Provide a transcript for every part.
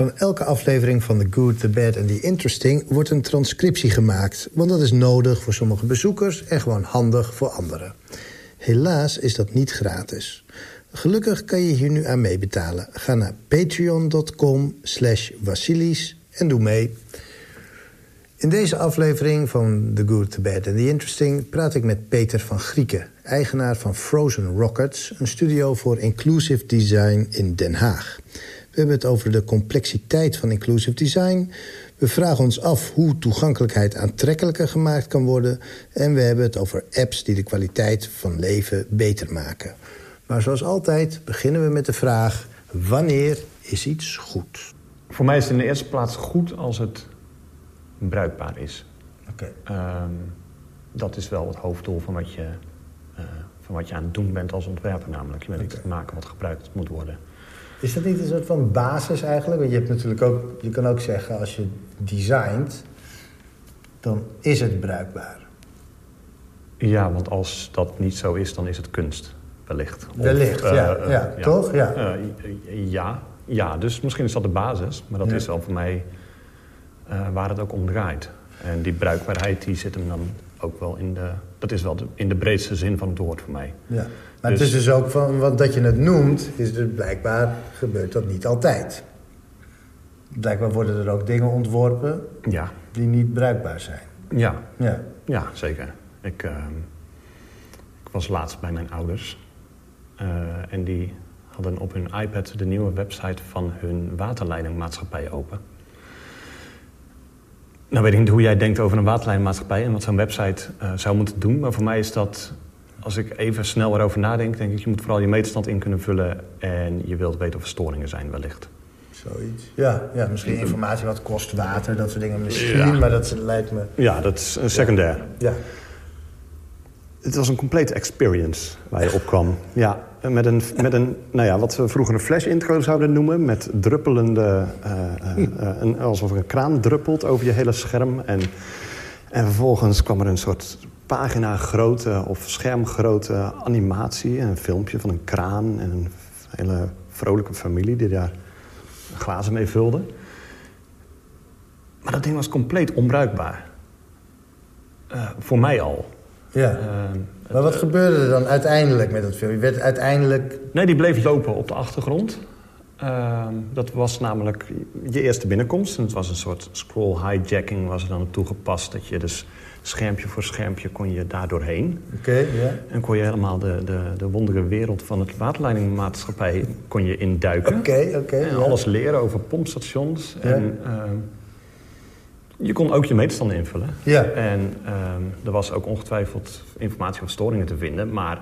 Van elke aflevering van The Good, The Bad and The Interesting... wordt een transcriptie gemaakt, want dat is nodig voor sommige bezoekers... en gewoon handig voor anderen. Helaas is dat niet gratis. Gelukkig kan je hier nu aan meebetalen. Ga naar patreon.com slash Vasilis en doe mee. In deze aflevering van The Good, The Bad and The Interesting... praat ik met Peter van Grieken, eigenaar van Frozen Rockets... een studio voor inclusive design in Den Haag. We hebben het over de complexiteit van inclusive design... We vragen ons af hoe toegankelijkheid aantrekkelijker gemaakt kan worden... en we hebben het over apps die de kwaliteit van leven beter maken. Maar zoals altijd beginnen we met de vraag... wanneer is iets goed? Voor mij is het in de eerste plaats goed als het bruikbaar is. Oké. Ehm, dat is wel het hoofddoel van wat, je, eh, van wat je aan het doen bent als ontwerper namelijk. Je bent iets te maken wat gebruikt moet worden. Is dat niet een soort van basis eigenlijk? Want je, hebt natuurlijk ook, je kan ook zeggen, als je designt... dan is het bruikbaar. Ja, want als dat niet zo is, dan is het kunst. Wellicht. Of, Wellicht, eh, ja, ja. Toch? Ja. Eh, ja, ja, dus misschien is dat de basis. Maar dat Ja. is wel voor mij eh, waar het ook om draait. En die bruikbaarheid die zit hem dan ook wel in de... Dat is wel de, in de breedste zin van het woord voor mij. Ja. Maar Dus- het is dus ook van, want dat je het noemt, is dus blijkbaar gebeurt dat niet altijd. Blijkbaar worden er ook dingen ontworpen Ja, die niet bruikbaar zijn. ja, Ja. ja zeker. Ik, ehm, ik was laatst bij mijn ouders. eh, en die hadden op hun iPad de nieuwe website van hun waterleidingmaatschappij open. Nou weet ik niet hoe jij denkt over een waterleidingmaatschappij en wat zo'n website eh, zou moeten doen. Maar voor mij is dat, als ik even snel erover nadenk, denk ik, je moet vooral je meterstand in kunnen vullen. En je wilt weten of er storingen zijn wellicht. Zoiets. Ja, ja, misschien informatie wat kost water, dat soort dingen misschien. Ja. Maar dat lijkt me... Ja, dat is een secundair. Ja. Het was een complete experience waar je op kwam. Ja, met een, met een nou ja, wat we vroeger een flash intro zouden noemen... met druppelende, eh, eh, eh, een, alsof er een kraan druppelt over je hele scherm. En, en vervolgens kwam er een soort pagina grote of schermgrote animatie... en een filmpje van een kraan en een hele vrolijke familie... die daar glazen mee vulde. Maar dat ding was compleet onbruikbaar. Eh, voor mij al. ja. Ehm, Maar wat gebeurde er dan uiteindelijk met dat film? Je werd uiteindelijk... Nee, die bleef lopen op de achtergrond. Ehm, dat was namelijk je eerste binnenkomst. En het was een soort scroll hijacking was er dan toegepast. Dat je dus schermpje voor schermpje kon je daar doorheen. Oké, ja. En kon je helemaal de, de, de wondere wereld van het waterleidingmaatschappij kon je induiken. Oké, oké. En alles leren over pompstations. En ehm, je kon ook je meetstanden invullen. Ja. En ehm, er was ook ongetwijfeld informatie over storingen te vinden. Maar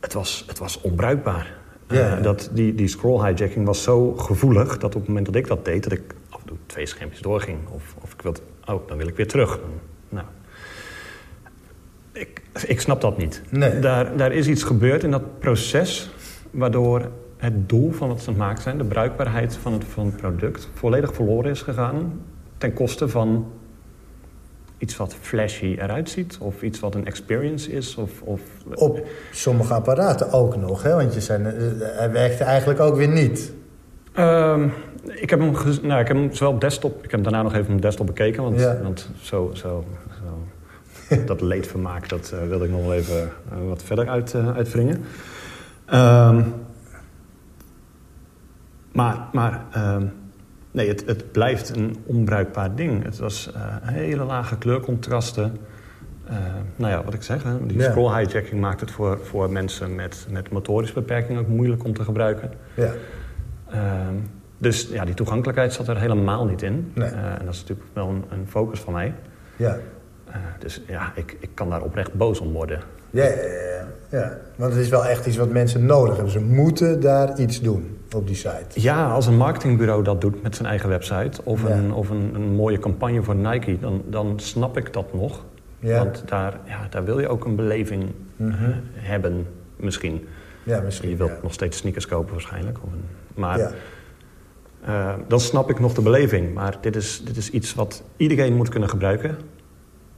het was, het was onbruikbaar. Ja, Eh, dat, die, die scroll hijacking was zo gevoelig dat op het moment dat ik dat deed... dat ik af en toe twee schermpjes doorging. Of, of ik wilde, oh, dan wil ik weer terug. Nou, ik, ik snap dat niet. Nee. Daar, daar is iets gebeurd in dat proces... waardoor het doel van wat ze aan het maken zijn... de bruikbaarheid van het, van het product... volledig verloren is gegaan... ten koste van iets wat flashy eruit ziet... of iets wat een experience is. Of, of, Op sommige apparaten ook nog, hè? Want je zei, eh, hij werkte eigenlijk ook weer niet. Ehm, ik, heb hem nou, ik heb hem zowel op desktop... Ik heb hem daarna nog even op mijn desktop bekeken. Want, Ja. want zo, zo, zo, dat leedvermaak, dat eh, wilde ik nog wel even eh, wat verder uit, eh, uitwringen. Ehm, maar maar ehm, nee, het, het blijft een onbruikbaar ding. Het was hele lage kleurcontrasten. Eh, nou ja, wat ik zeg, hè, die Ja. scroll hijacking maakt het voor, voor mensen met, met motorische beperkingen ook moeilijk om te gebruiken. Ja. Ehm, dus ja, die toegankelijkheid zat er helemaal niet in. Nee. Eh, en dat is natuurlijk wel een, een focus van mij. Ja. Eh, dus ja, ik, ik kan daar oprecht boos om worden. Ja, ja, ja, ja. Want het is wel echt iets wat mensen nodig hebben. Ze moeten daar iets doen op die site. Ja, als een marketingbureau dat doet met zijn eigen website... of, Ja. een, of een, een mooie campagne voor Nike, dan, dan snap ik dat nog. Ja. Want daar, ja, daar wil je ook een beleving Mhm. eh, hebben, misschien. Ja, misschien. Je wilt nog steeds sneakers kopen waarschijnlijk. Of een, maar Ja. eh, dan snap ik nog de beleving. Maar dit is, dit is iets wat iedereen moet kunnen gebruiken.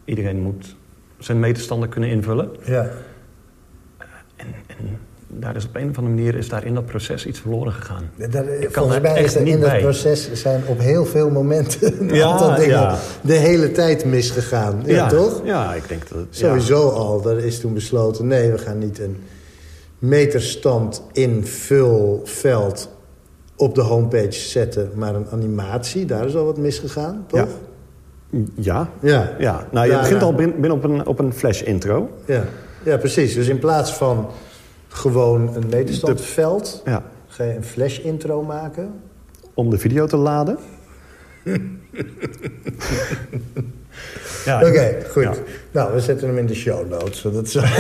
Iedereen moet zijn meterstanden kunnen invullen. Ja. En, en daar is op een of andere manier is daar in dat proces iets verloren gegaan. Daar, Ik kan volgens mij is er in dat proces zijn op heel veel momenten een Ja, aantal dingen ja. de hele tijd misgegaan. Ja, toch? Ja, ik denk dat het... ja. Sowieso al. Er is toen besloten, nee, we gaan niet een meterstand invulveld op de homepage zetten, maar een animatie. Daar is al wat misgegaan, toch? Ja. Ja. ja. Nou, je Daarna- begint al bin- binnen op een, op een flash-intro. Ja. ja, precies. Dus in plaats van gewoon een meterstandveld, Ja. ga je een flash intro maken. Om de video te laden. ja, Oké, goed. Ja. Nou, we zetten hem in de show notes. zodat zo-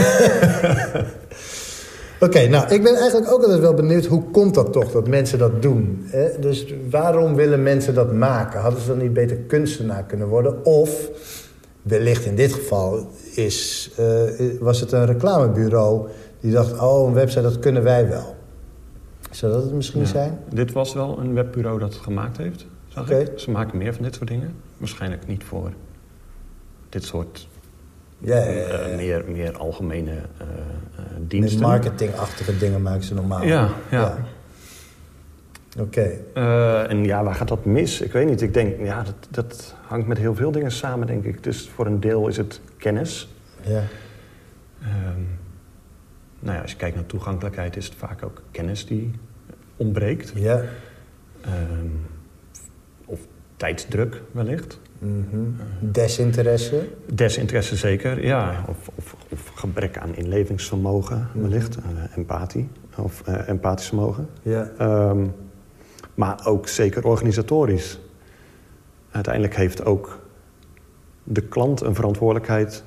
Oké, nou, ik ben eigenlijk ook altijd wel benieuwd... hoe komt dat toch, dat mensen dat doen? Hè? Dus waarom willen mensen dat maken? Hadden ze dan niet beter kunstenaar kunnen worden? Of, wellicht in dit geval, is, eh, was het een reclamebureau... die dacht, oh, een website, dat kunnen wij wel. Zou dat het misschien Ja. zijn? Dit was wel een webbureau dat het gemaakt heeft, zag ik. Ze maken meer van dit soort dingen. Waarschijnlijk niet voor dit soort Ja, ja, ja, eh, meer, meer algemene eh, eh, Met diensten. marketingachtige dingen maken ze normaal. Ja, ja. Oké. En ja, waar gaat dat mis? Ik weet niet. Ik denk, ja, dat, dat hangt met heel veel dingen samen, denk ik. Dus voor een deel is het kennis. Ja. Ehm, nou ja, als je kijkt naar toegankelijkheid, is het vaak ook kennis die ontbreekt. Ja. Ehm, of tijdsdruk wellicht. Mhm. Desinteresse. Desinteresse zeker, ja. Of, of, of gebrek aan inlevingsvermogen wellicht. Mhm. Eh, empathie. Of eh, empathisch vermogen. Ja. Ehm, maar ook zeker organisatorisch. Uiteindelijk heeft ook de klant een verantwoordelijkheid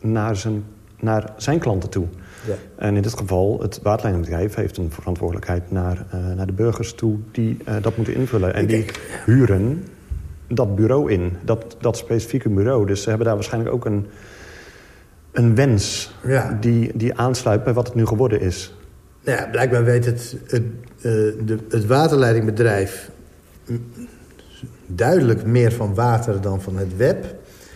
naar zijn, naar zijn klanten toe. Ja. En in dit geval, het waterleidingbedrijf heeft een verantwoordelijkheid naar, eh, naar de burgers toe die dat moeten invullen. En die huren dat bureau in, dat, dat specifieke bureau. Dus ze hebben daar waarschijnlijk ook een, een wens Ja. die, die aansluit bij wat het nu geworden is. Nou ja, blijkbaar weet het, het, eh, de, het waterleidingbedrijf duidelijk meer van water dan van het web.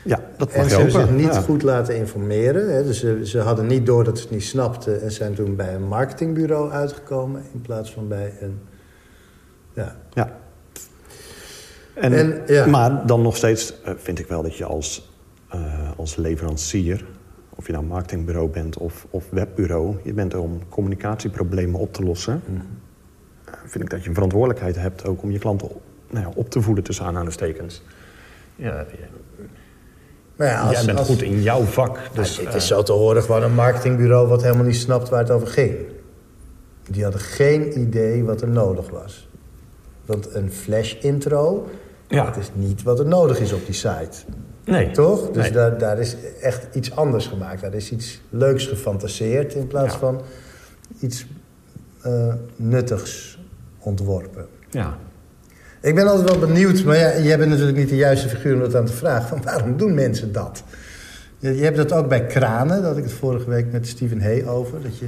Ja, dat mag En ze hebben zich niet Ja. goed laten informeren. Hè. Dus ze, ze hadden niet door dat ze het niet snapten... en zijn toen bij een marketingbureau uitgekomen... in plaats van bij een... Ja, Ja. En, En, ja. Maar dan nog steeds eh, vind ik wel dat je als, eh, als leverancier... of je nou marketingbureau bent of, of webbureau... je bent er om communicatieproblemen op te lossen. Mhm. Eh, vind ik dat je een verantwoordelijkheid hebt... ook om je klanten op, nou ja, op te voeden tussen aanhalingstekens. Ja, maar ja, als, jij bent als- goed in jouw vak. Dus, het is zo te horen gewoon een marketingbureau... wat helemaal niet snapt waar het over ging. Die hadden geen idee wat er nodig was. Want een flash-intro... Ja. dat is niet wat er nodig is op die site. nee. Toch? Dus Nee. daar, daar is echt iets anders gemaakt. Daar is iets leuks gefantaseerd... in plaats Ja. van iets eh, nuttigs ontworpen. Ja. Ik ben altijd wel benieuwd, maar ja, jij bent natuurlijk niet de juiste figuur om dat aan te vragen. Van waarom doen mensen dat? Je, je hebt dat ook bij kranen, had ik het vorige week met Steven Hay over. Dat je,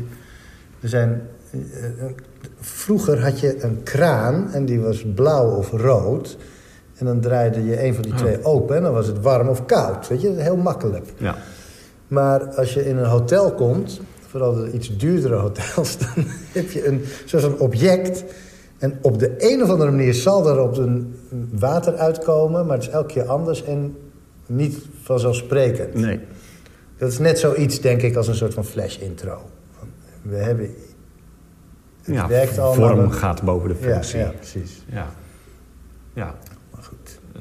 er zijn, eh, eh, vroeger had je een kraan en die was blauw of rood. En dan draaide je een van die Oh. twee open en dan was het warm of koud. Weet je, heel makkelijk. ja. Maar als je in een hotel komt, vooral de iets duurdere hotels, dan heb je een soort van object. En op de een of andere manier zal er op een water uitkomen, maar het is elke keer anders en niet vanzelfsprekend. Nee. Dat is net zoiets, denk ik, als een soort van flash-intro. We hebben. Het ja, werkt al. vorm gaat boven de Ja, functie. ja, precies. Ja. ja.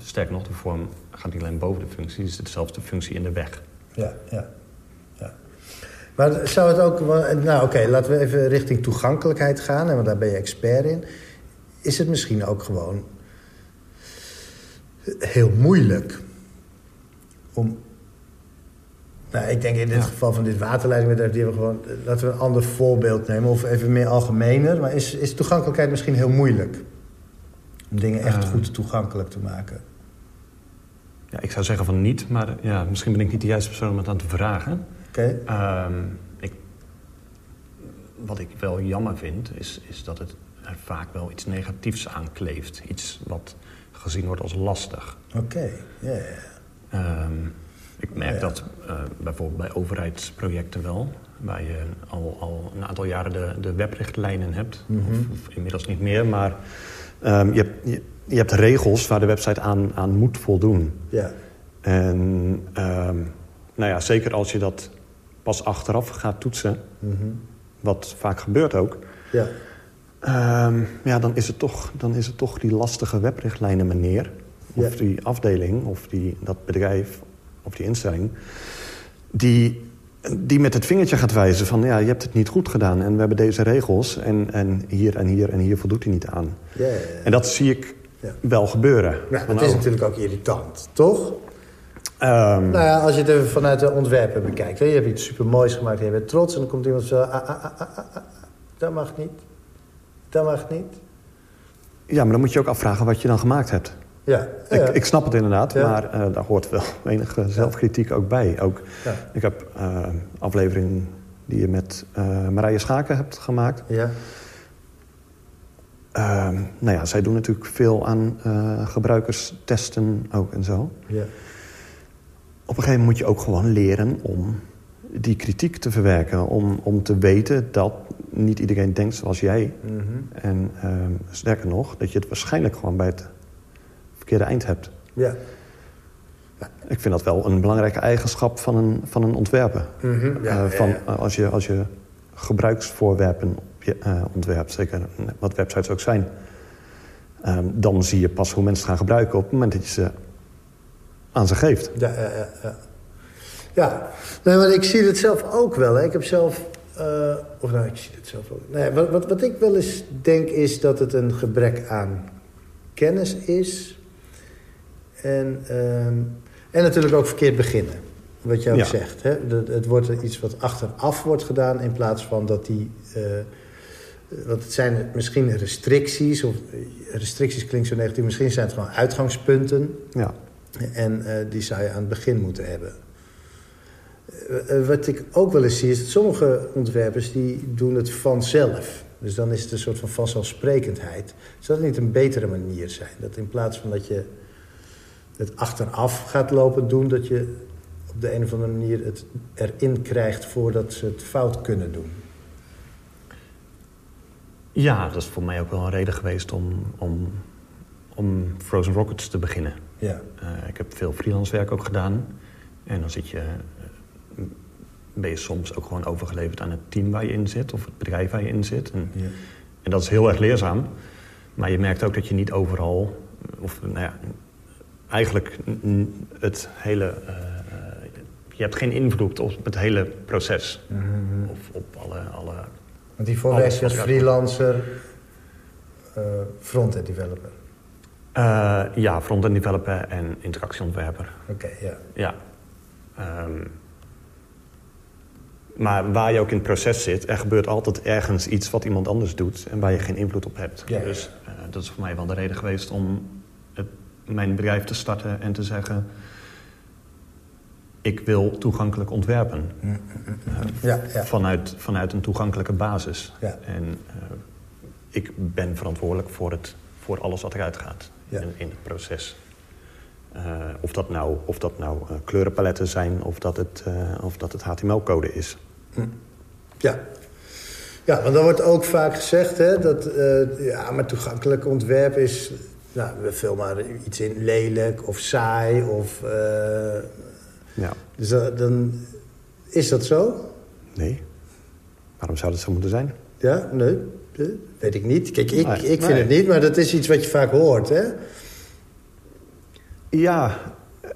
Sterker nog, de vorm gaat niet alleen boven de functie, het is dezelfde functie in de weg. Ja, ja. ja. Maar zou het ook... Nou oké, laten we even richting toegankelijkheid gaan. Want daar ben je expert in. Is het misschien ook gewoon heel moeilijk om... Nou, ik denk in dit Ja. geval van dit waterleidingbedrijf... Die hebben gewoon, laten we een ander voorbeeld nemen. Of even meer algemener. Maar is, is toegankelijkheid misschien heel moeilijk? Om dingen echt Eh. goed toegankelijk te maken. Ja, ik zou zeggen van niet, maar ja, misschien ben ik niet de juiste persoon om het aan te vragen. Oké? Ehm, wat ik wel jammer vind, is, is dat het er vaak wel iets negatiefs aan kleeft. Iets wat gezien wordt als lastig. Oké, ja, ja. Ehm, Ik merk dat eh, bijvoorbeeld bij overheidsprojecten wel. Waar je al, al een aantal jaren de, de webrichtlijnen hebt. Mhm. of, of inmiddels niet meer, maar Ehm, je, hebt, je, je hebt regels waar de website aan, aan moet voldoen. Ja, En ehm, nou ja, zeker als je dat pas achteraf gaat toetsen, Mhm. wat vaak gebeurt ook... ja, Ehm, ja, dan is, het toch, dan is het toch die lastige webrichtlijnen meneer... of Ja. die afdeling, of die, dat bedrijf, of die instelling... Die, die met het vingertje gaat wijzen van... ja, je hebt het niet goed gedaan en we hebben deze regels... en, en hier en hier en hier voldoet hij niet aan. ja. ja, ja. En dat zie ik Ja. wel gebeuren. Van, het is natuurlijk ook irritant, toch? ehm, Nou ja, als je het even vanuit de ontwerper bekijkt. Hè? Je hebt iets supermoois gemaakt, je bent trots... en dan komt iemand zo... Ah, ah, ah, dat mag niet. Dat mag niet. ja, maar dan moet je ook afvragen wat je dan gemaakt hebt. Ja, ja. Ik, ik snap het inderdaad, Ja. maar eh, daar hoort wel enige zelfkritiek ook bij. Ook, Ja. Ik heb eh, een aflevering die je met eh, Marije Schaken hebt gemaakt. ja. Ehm, nou ja, zij doen natuurlijk veel aan eh, gebruikerstesten ook en zo. ja. Op een gegeven moment moet je ook gewoon leren om die kritiek te verwerken. Om, om te weten dat niet iedereen denkt zoals jij. Mhm. En ehm, sterker nog, dat je het waarschijnlijk gewoon bij het verkeerde eind hebt. ja. Ik vind dat wel een belangrijke eigenschap van een, van een ontwerper. Mhm. ja, Eh, ja, van, ja. eh, als, je, als je gebruiksvoorwerpen eh, ontwerpt, zeker wat websites ook zijn... ehm, dan zie je pas hoe mensen het gaan gebruiken op het moment dat je ze aan ze geeft. Ja, ja, ja. ja. Ja, nee, maar ik zie het zelf ook wel. Hè. Ik heb zelf... eh, of nou, ik zie het zelf ook. Nee, wat, wat, wat ik wel eens denk is dat het een gebrek aan kennis is. En, ehm, en natuurlijk ook verkeerd beginnen. Wat je ook Ja. zegt. Hè? Dat, het wordt iets wat achteraf wordt gedaan in plaats van dat die... eh, want het zijn misschien restricties, of restricties klinkt zo negatief, misschien zijn het gewoon uitgangspunten. Ja. En eh, die zou je aan het begin moeten hebben. Eh, eh, wat ik ook wel eens zie is dat sommige ontwerpers die doen het vanzelf. Dus dan is het een soort van vanzelfsprekendheid. Zou dat niet een betere manier zijn? Dat in plaats van dat je het achteraf gaat lopen doen... dat je op de een of andere manier het erin krijgt voordat ze het fout kunnen doen. Ja, dat is voor mij ook wel een reden geweest om, om, om Frozen Rockets te beginnen. Ja, Eh, ik heb veel freelance werk ook gedaan. En dan zit je, eh, ben je soms ook gewoon overgeleverd aan het team waar je in zit... of het bedrijf waar je in zit. En, ja. en dat is heel erg leerzaam. Maar je merkt ook dat je niet overal... of nou ja, eigenlijk het hele... eh, je hebt geen invloed op het hele proces. Mhm. Of op alle... alle Want hiervoor je als eruit freelancer, eh front-end developer. Eh, ja, front-end developer en interactieontwerper. Oké, ja. Ja. Ehm, maar waar je ook in het proces zit, er gebeurt altijd ergens iets wat iemand anders doet en waar je geen invloed op hebt. Ja. Dus eh, dat is voor mij wel de reden geweest om het, mijn bedrijf te starten en te zeggen: Ik wil toegankelijk ontwerpen. Ja, ja. Vanuit, vanuit een toegankelijke basis. Ja. En eh, ik ben verantwoordelijk voor, het, voor alles wat eruit gaat in, in het proces. Eh, of dat nou, of dat nou eh, kleurenpaletten zijn of dat het, of dat het HTML-code is. Ja. Ja, want dan wordt ook vaak gezegd hè, dat ja, maar toegankelijk ontwerp is. Nou, we maar iets in lelijk of saai. Of, Ja. dus dat- dan is dat zo? Nee. Waarom zou dat zo moeten zijn? Ja, nee, eh, weet ik niet. Kijk, ik, Nee, ik vind nee. het niet, maar dat is iets wat je vaak hoort. Hè? Ja. eh,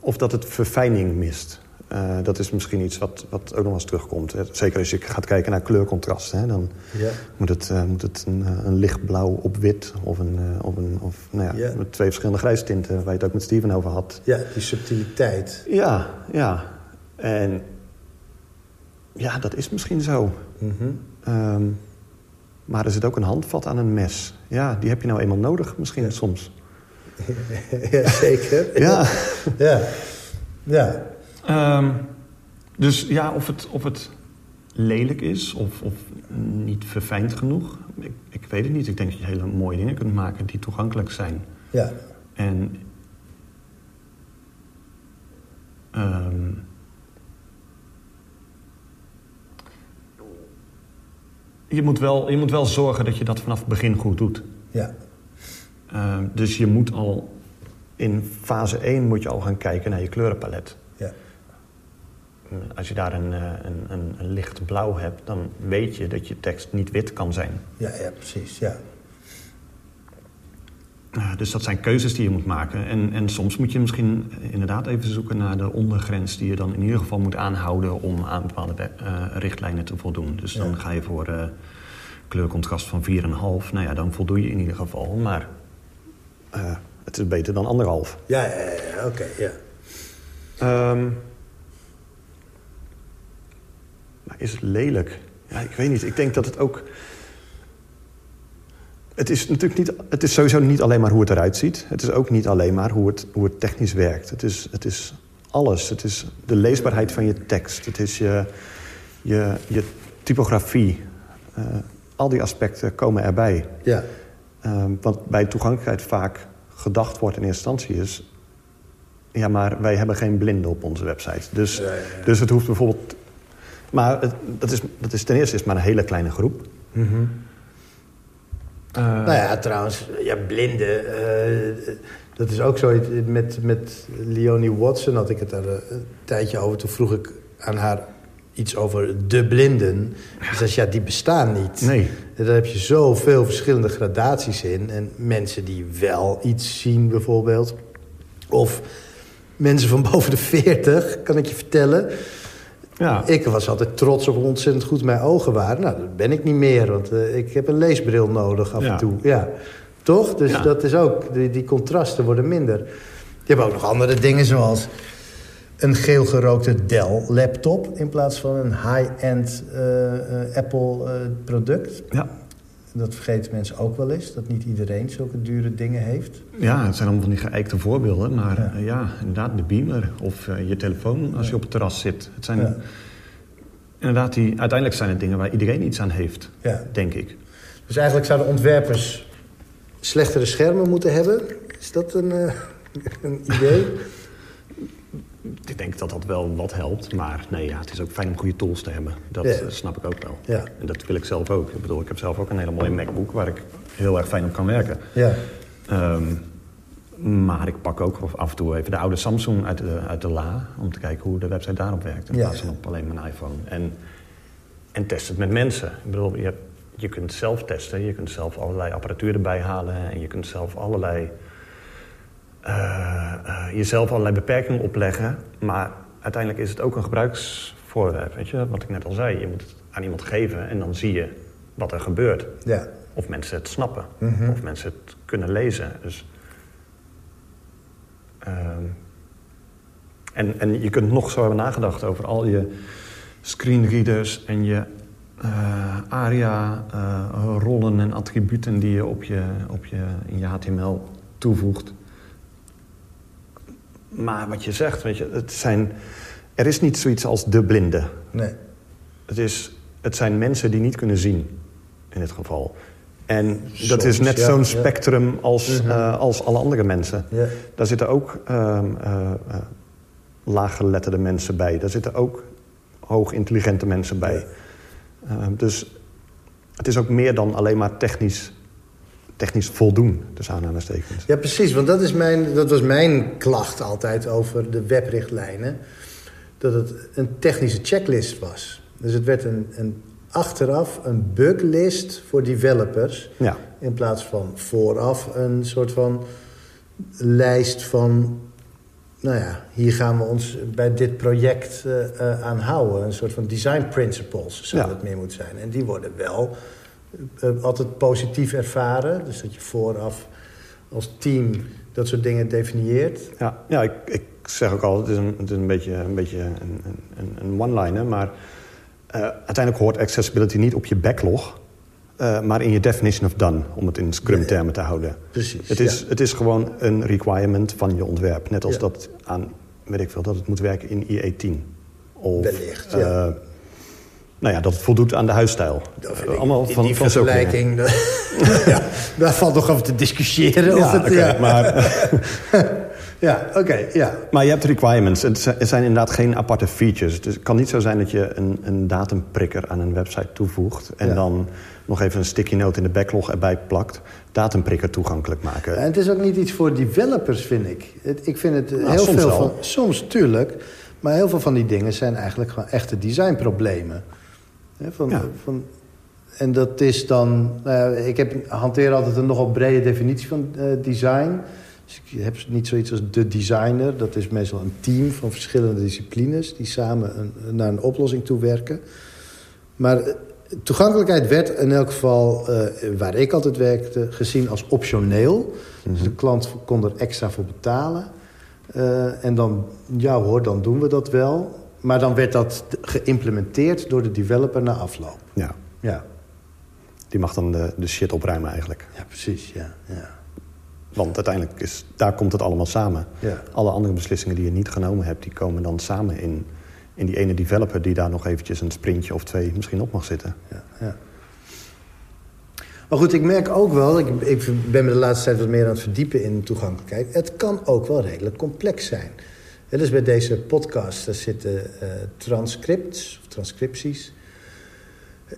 Of dat het verfijning mist. Eh, dat is misschien iets wat, wat ook nog eens terugkomt. Zeker als je gaat kijken naar kleurcontrasten. Hè, dan Ja. moet het, eh, moet het een, eh, een lichtblauw op wit. Of, een, of, een, of nou ja, Ja. met twee verschillende grijstinten. Waar je het ook met Steven over had. ja, die subtiliteit. Ja, ja. En ja, dat is misschien zo. Mhm. Ehm, maar er zit ook een handvat aan een mes. Ja, die heb je nou eenmaal nodig misschien soms. ja, zeker. Ja. ja. Ja. Ehm, dus ja, of het, of het lelijk is of, of niet verfijnd genoeg, ik, ik weet het niet. Ik denk dat je hele mooie dingen kunt maken die toegankelijk zijn. Ja. En ehm, je, moet wel, je moet wel zorgen dat je dat vanaf het begin goed doet. Ja. Ehm, dus je moet al in fase 1 moet je al gaan kijken naar je kleurenpalet. Ja. Als je daar een, eh, een, een, een licht blauw hebt, dan weet je dat je tekst niet wit kan zijn. Ja, ja, precies. Ja. Uh, dus dat zijn keuzes die je moet maken. En, en soms moet je misschien inderdaad even zoeken naar de ondergrens die je dan in ieder geval moet aanhouden om aan bepaalde uh, richtlijnen te voldoen. Dus dan ga je voor uh, kleurcontrast van 4,5. Nou ja, dan voldoe je in ieder geval. Maar het is beter dan anderhalf. Ja, ja, ja oké, ja. Um, maar is het lelijk? Ja, ik weet niet. Ik denk dat het ook... Het is natuurlijk niet, het is sowieso niet alleen maar hoe het eruit ziet. Het is ook niet alleen maar hoe het, hoe het technisch werkt. Het is, het is alles. Het is de leesbaarheid van je tekst. Het is je, je, je typografie. Uh, al die aspecten komen erbij. Ja. Uh, wat bij toegankelijkheid vaak gedacht wordt in eerste instantie is... ja, maar wij hebben geen blinden op onze website. Dus, Ja, ja, ja. dus het hoeft bijvoorbeeld... Maar het, dat, is, dat is ten eerste is het maar een hele kleine groep. Eh, Nou ja, trouwens, ja, blinden. eh, dat is ook zo. Met, met Leonie Watson had ik het daar een tijdje over. Toen vroeg ik aan haar iets over de blinden. Ze zei, ja, die bestaan niet. Nee. En daar heb je zoveel verschillende gradaties in. En mensen die wel iets zien bijvoorbeeld. Of mensen van boven de 40, kan ik je vertellen. Ja. Ik was altijd trots op hoe ontzettend goed mijn ogen waren. Nou, dat ben ik niet meer, want eh, ik heb een leesbril nodig af Ja. en toe. Ja. Toch? Dus Ja. dat is ook, die, die contrasten worden minder. Je hebt ook nog andere dingen zoals een geel gerookte Dell-laptop... in plaats van een high-end eh, eh, Apple-product. ja. Dat vergeten mensen ook wel eens, dat niet iedereen zulke dure dingen heeft. Ja, het zijn allemaal van die geëikte voorbeelden. Maar Ja. ja inderdaad, de beamer of eh, je telefoon als je op het terras zit. Het zijn Ja. inderdaad die... Uiteindelijk zijn het dingen waar iedereen iets aan heeft, Ja. denk ik. Dus eigenlijk zouden ontwerpers slechtere schermen moeten hebben. Is dat een, eh, een idee? Ik denk dat dat wel wat helpt. Maar nee, ja, het is ook fijn om goede tools te hebben. Dat eh, snap ik ook wel. Ja. En dat wil ik zelf ook. Ik bedoel, ik heb zelf ook een hele mooie MacBook... waar ik heel erg fijn op kan werken. Ja. Ehm, maar ik pak ook af en toe even de oude Samsung uit de, uit de la... om te kijken hoe de website daarop werkt. In plaats van op alleen mijn iPhone. En, en test het met mensen. Ik bedoel, je, je kunt zelf testen. Je kunt zelf allerlei apparatuur erbij halen. En je kunt zelf allerlei... eh, eh, jezelf allerlei beperkingen opleggen. Maar uiteindelijk is het ook een gebruiksvoorwerp. Weet je? Wat ik net al zei. Je moet het aan iemand geven en dan zie je wat er gebeurt. Ja. Of mensen het snappen. Mhm. Of mensen het kunnen lezen. Dus, ehm, en, en je kunt nog zo hebben nagedacht over al je screenreaders en je eh, ARIA-rollen en attributen die je op je, op je in je HTML toevoegt. Maar wat je zegt, weet je, het zijn, er is niet zoiets als de blinde. Nee. Het, is, het zijn mensen die niet kunnen zien, in dit geval. En dat is net ja, zo'n ja. spectrum als, Mhm. eh, als alle andere mensen. Ja. Daar zitten ook ehm eh, eh, laaggeletterde mensen bij. Daar zitten ook hoogintelligente mensen bij. Ehm, dus het is ook meer dan alleen maar technisch, technisch voldoen, dus aanhalingstekens. Ja, precies. Want dat, is mijn, dat was mijn klacht altijd over de webrichtlijnen. Dat het een technische checklist was. Dus het werd een, een achteraf een buglist voor developers. Ja, In plaats van vooraf een soort van lijst van... Nou ja, hier gaan we ons bij dit project eh, aan houden. Een soort van design principles zou Ja. het meer moeten zijn. En die worden wel altijd positief ervaren. Dus dat je vooraf als team dat soort dingen definieert. ja, ja ik, ik zeg ook al, het is een, het is een beetje een, beetje een, een, een one-liner... maar eh, uiteindelijk hoort accessibility niet op je backlog... eh, maar in je definition of done, om het in Scrum-termen te houden. Precies. Het is, ja. het is gewoon een requirement van je ontwerp. Net als Ja. dat aan, weet ik veel, dat het moet werken in IE10. Of, Wellicht, eh, ja. Nou ja, dat het voldoet aan de huisstijl. Dat Eh, Allemaal van, die van vergelijking, ja, daar valt nog over te discussiëren. Ja, oké, ja. maar... Ja, oké, ja. Maar je hebt requirements. Het zijn- inderdaad geen aparte features. Dus het kan niet zo zijn dat je een, een datumprikker aan een website toevoegt... en Ja. dan nog even een sticky note in de backlog erbij plakt. Datumprikker toegankelijk maken. En het is ook niet iets voor developers, vind ik. Ik vind het Nou, heel veel wel. van... Soms, tuurlijk. Maar heel veel van die dingen zijn eigenlijk gewoon echte designproblemen. Van, Ja. van, en dat is dan... nou ja, ik heb, hanteer altijd een nogal brede definitie van eh, design. Dus ik heb niet zoiets als de designer. Dat is meestal een team van verschillende disciplines... die samen een, naar een oplossing toe werken. Maar eh, toegankelijkheid werd in elk geval, eh, waar ik altijd werkte, gezien als optioneel. Dus de klant kon er extra voor betalen. En dan, ja hoor, dan doen we dat wel. Maar dan werd dat geïmplementeerd door de developer na afloop. Ja, Ja, die mag dan de, de shit opruimen eigenlijk. ja precies, ja. ja. Want uiteindelijk is, daar komt het allemaal samen. Ja. Alle andere beslissingen die je niet genomen hebt... die komen dan samen in, in die ene developer... die daar nog eventjes een sprintje of twee misschien op mag zitten. ja, ja. Maar goed, ik merk ook wel, ik, ik ben me de laatste tijd wat meer aan het verdiepen in toegankelijkheid. Het kan ook wel redelijk complex zijn. Hè, dus bij deze podcast daar zitten eh, transcripts of transcripties.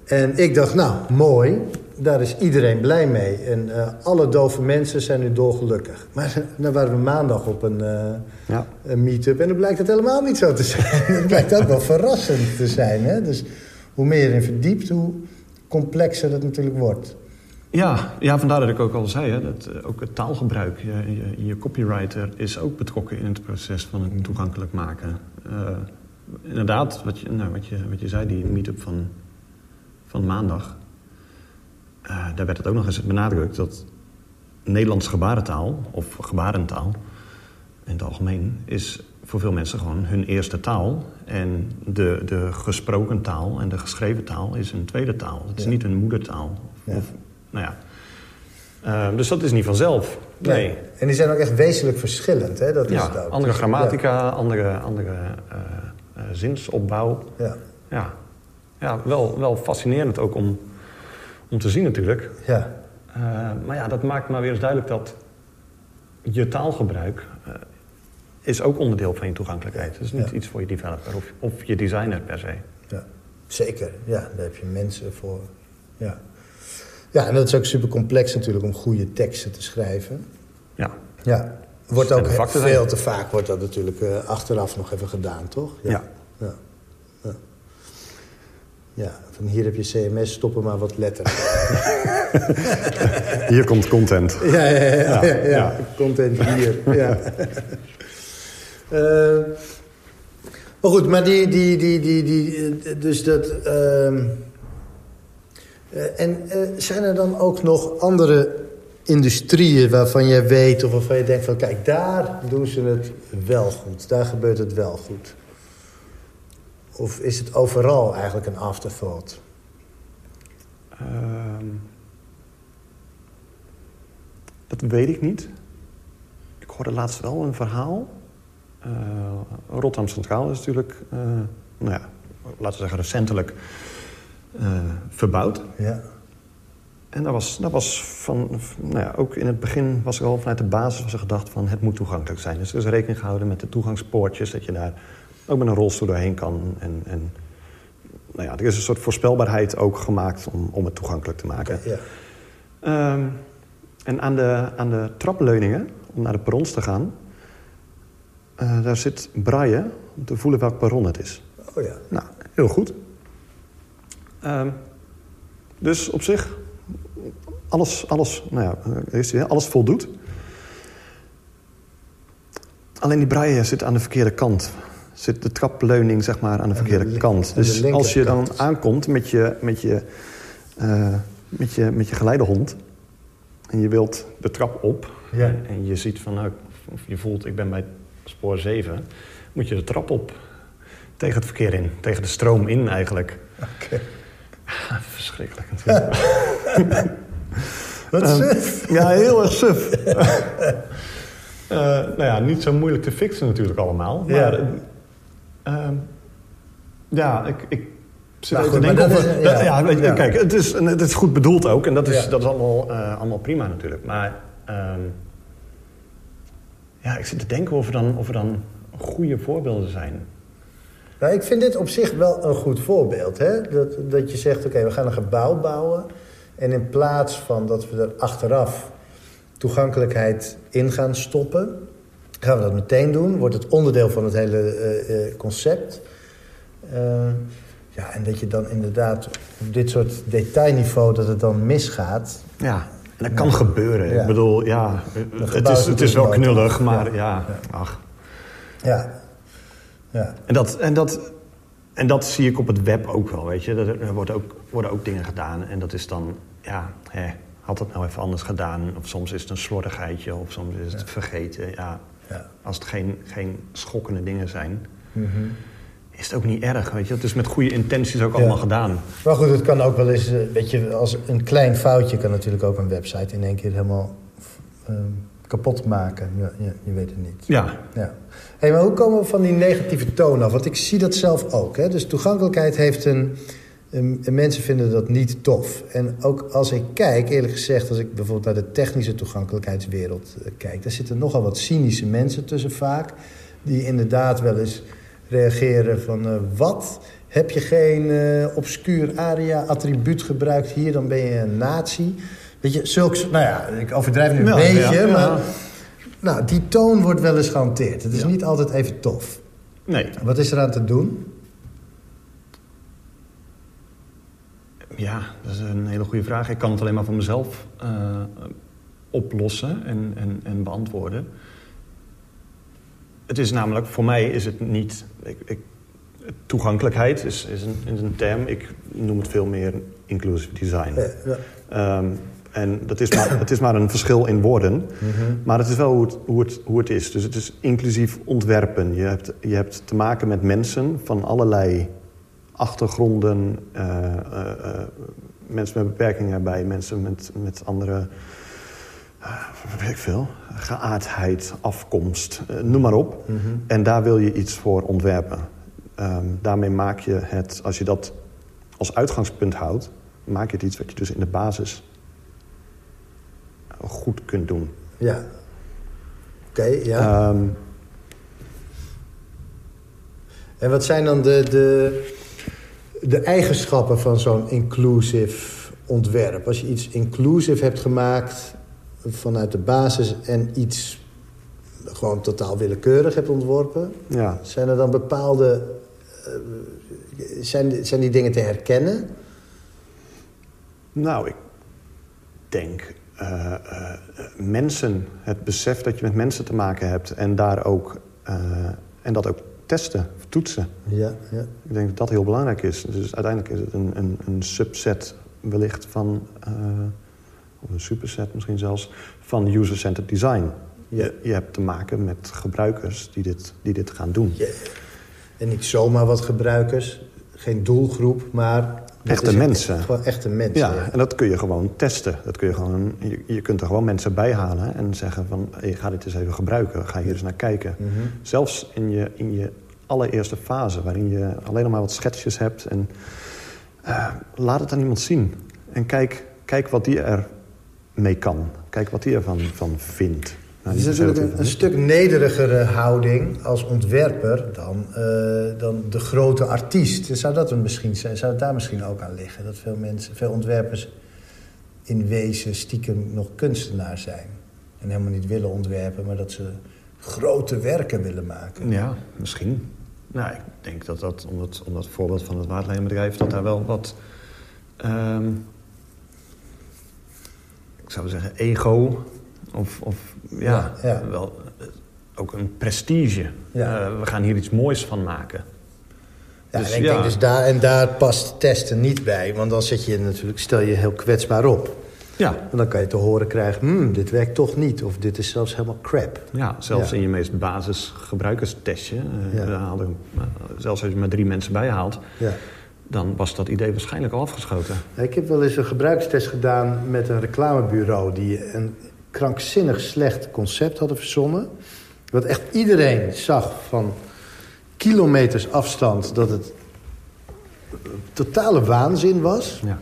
En ik dacht, nou, mooi, daar is iedereen blij mee. En eh, alle dove mensen zijn nu dolgelukkig. Maar dan waren we maandag op een, eh, Ja. een meet-up en dan blijkt het helemaal niet zo te zijn. Het blijkt ook wel verrassend te zijn. Hè? Dus hoe meer je erin verdiept, hoe complexer het natuurlijk wordt. Ja, ja, vandaar dat ik ook al zei, hè, dat eh, ook het taalgebruik. Je, je, je copywriter is ook betrokken in het proces van het toegankelijk maken. Eh, inderdaad, wat je, nou, wat, je, wat je zei, die meetup van, van maandag. eh, daar werd het ook nog eens benadrukt dat Nederlands gebarentaal, of gebarentaal in het algemeen, is voor veel mensen gewoon hun eerste taal. En de, de gesproken taal en de geschreven taal is een tweede taal. Het is Ja. niet een moedertaal. Of, Ja. Nou ja. Eh, dus dat is niet vanzelf. Nee. En die zijn ook echt wezenlijk verschillend, hè? Dat is Ja, het ook. andere grammatica, andere, andere eh, eh, zinsopbouw. Ja, Ja, ja wel, wel fascinerend ook om, om te zien natuurlijk. ja, Eh, maar ja, dat maakt maar weer eens duidelijk dat je taalgebruik eh, is ook onderdeel van je toegankelijkheid. Het is niet Ja. iets voor je developer of, of je designer per se. ja. Zeker, ja, daar heb je mensen voor. Ja. Ja, en dat is ook super complex natuurlijk om goede teksten te schrijven. Ja, Ja, wordt ook zijn. veel te vaak wordt dat natuurlijk eh, achteraf nog even gedaan, toch? Ja. ja. ja. Ja, van hier heb je CMS, stoppen maar wat letters. Hier komt content. Ja, ja, ja. ja, ja, ja. Content hier. ja. Eh, maar goed, maar die... die, die, die, die eh, dus dat... ehm, eh, en eh, zijn er dan ook nog andere industrieën waarvan je weet... of waarvan je denkt van... kijk, daar doen ze het wel goed. Daar gebeurt het wel goed. Of is het overal eigenlijk een afterthought? Ehm, dat weet ik niet. Ik hoorde laatst wel een verhaal. Eh, Rotterdam Centraal is natuurlijk, nou ja, laten we zeggen recentelijk verbouwd. Ja. En dat was, dat was van, nou ja, ook in het begin was er al vanuit de basis was er gedacht van het moet toegankelijk zijn. Dus er is rekening gehouden met de toegangspoortjes, dat je daar ook met een rolstoel doorheen kan. En, en nou ja, er is een soort voorspelbaarheid ook gemaakt om, om het toegankelijk te maken. ja. Ehm, en aan de, aan de trapleuningen, om naar de perrons te gaan, eh, daar zit braille om te voelen welk perron het is. Oh ja. Nou, heel goed. Ehm, dus op zich, alles, alles, nou ja, eh, is- alles voldoet. Alleen die braille zit aan de verkeerde kant. Zit de trapleuning zeg maar aan de verkeerde kant. Dus als je dan aankomt met je, met, je, eh, met, je, met je geleidehond... en je wilt de trap op... Ja. en je ziet van, nou, of je voelt, ik ben bij spoor 7... moet je de trap op tegen het verkeer in. Tegen de stroom in eigenlijk. Oké. Verschrikkelijk natuurlijk. Wat Ehm, suf. Ja, heel erg suf. Eh, nou ja, niet zo moeilijk te fixen natuurlijk allemaal. Maar Ja. ja, ja ik, ik zit Maar even goed, te maar denken dat of... is- we- ja. kijk, het is, het is goed bedoeld ook. En dat is, dat is allemaal, eh, allemaal prima natuurlijk. Maar ehm, Ja, ik zit te denken of er dan, of er dan goede voorbeelden zijn. Nou, ik vind dit op zich wel een goed voorbeeld. Hè? Dat, dat je zegt, oké, we gaan een gebouw bouwen. En in plaats van dat we er achteraf toegankelijkheid in gaan stoppen... gaan we dat meteen doen. Wordt het onderdeel van het hele eh, eh, concept. Uh, ja, en dat je dan inderdaad op dit soort detailniveau... dat het dan misgaat. Ja, en dat kan gebeuren. Ja. Ik bedoel, ja, het is, het is wel knullig, maar ja, ja, ach. Ja. Ja. En, dat, en, dat, en dat zie ik op het web ook wel, weet je. Er wordt ook, worden ook dingen gedaan en dat is dan, ja, hè, had het nou even anders gedaan. Of soms is het een slordigheidje, of soms is het vergeten. Ja, Als het geen, geen schokkende dingen zijn... Mm -hmm is het ook niet erg, weet je. Het is met goede intenties ook allemaal gedaan. Maar goed, het kan ook wel eens, eh, weet je, als een klein foutje kan natuurlijk ook een website in één keer helemaal uh, kapot maken. Ja, je, je, weet het niet. Ja. ja. Hey, maar hoe komen we van die negatieve toon af? Want ik zie dat zelf ook. Hè? Dus toegankelijkheid heeft een, Mensen vinden dat niet tof. En ook als ik kijk, eerlijk gezegd... als ik bijvoorbeeld naar de technische toegankelijkheidswereld uh, kijk... daar zitten nogal wat cynische mensen tussen vaak... die inderdaad wel eens reageren van... Uh, wat? Heb je geen uh, obscuur aria-attribuut gebruikt hier, dan ben je een nazi. Weet je, zulks... Nou ja, ik overdrijf nu een beetje, maar... Nou, die toon wordt wel eens gehanteerd. Het is niet altijd even tof. Nee. Wat is er aan te doen? Ja, dat is een hele goede vraag. Ik kan het alleen maar voor mezelf uh, oplossen en, en, en beantwoorden. Het is namelijk, voor mij is het niet... Ik, ik, toegankelijkheid is, is, een, is een term. Ik noem het veel meer inclusive design. Ja, ja. Um, en dat is maar, het is maar een verschil in woorden. Mm -hmm. Maar het is wel hoe het, hoe, het, hoe het is. Dus het is inclusief ontwerpen. Je hebt, je hebt te maken met mensen van allerlei achtergronden. Uh, uh, uh, mensen met beperkingen erbij. Mensen met, met andere weet ik veel, geaardheid, afkomst, noem maar op. Mm -hmm. En daar wil je iets voor ontwerpen. Um, daarmee maak je het, als je dat als uitgangspunt houdt... maak je het iets wat je dus in de basis goed kunt doen. Ja. Oké, okay, ja. Um, en wat zijn dan de, de, de eigenschappen van zo'n inclusive ontwerp? Als je iets inclusive hebt gemaakt vanuit de basis en iets gewoon totaal willekeurig hebt ontworpen... Ja. zijn er dan bepaalde... Uh, zijn, zijn die dingen te herkennen? Nou, ik denk uh, uh, mensen, het besef dat je met mensen te maken hebt... en, daar ook, en dat ook testen, toetsen. Ja, ja. Ik denk dat dat heel belangrijk is. Dus uiteindelijk is het een, een, een subset wellicht van of een superset misschien zelfs, van user-centered design. Ja. Je, je, hebt te maken met gebruikers die dit, die dit gaan doen. Ja. En niet zomaar wat gebruikers, geen doelgroep, maar... Echte mensen. Gewoon echte mensen, ja, ja, en dat kun je gewoon testen. Dat kun je, gewoon, je, je kunt er gewoon mensen bij halen en zeggen van... Hey, ga dit eens even gebruiken, ga hier eens naar kijken. Mm -hmm. Zelfs in je, in je allereerste fase, waarin je alleen nog maar wat schetsjes hebt... En, uh, laat het aan iemand zien. En kijk, kijk wat die er mee kan. Kijk wat hij ervan van vindt. Nou, het is natuurlijk een, een, stuk nederigere houding als ontwerper dan, uh, dan de grote artiest. Zou dat misschien zijn? Zou het daar misschien ook aan liggen? Dat veel mensen, veel ontwerpers in wezen stiekem nog kunstenaar zijn. En helemaal niet willen ontwerpen, maar dat ze grote werken willen maken. Ja, misschien. Nou, ik denk dat dat, om dat, om dat voorbeeld van het waterlijnbedrijf... dat daar wel wat... Um, ik zou zeggen, ego. Of, of ja, ja, wel ook een prestige. Ja. Uh, we gaan hier iets moois van maken. Ja, dus, en ik denk dus daar, en daar past testen niet bij. Want dan zet je natuurlijk, stel je heel kwetsbaar op. Ja. En dan kan je te horen krijgen, hmm, dit werkt toch niet. Of dit is zelfs helemaal crap. Ja, zelfs in je meest basis gebruikerstestje. Uh, uh, zelfs als je maar drie mensen bijhaalt... Ja dan was dat idee waarschijnlijk al afgeschoten. Ik heb wel eens een gebruikstest gedaan met een reclamebureau... die een krankzinnig slecht concept hadden verzonnen. Wat echt iedereen zag van kilometers afstand... dat het totale waanzin was. Ja.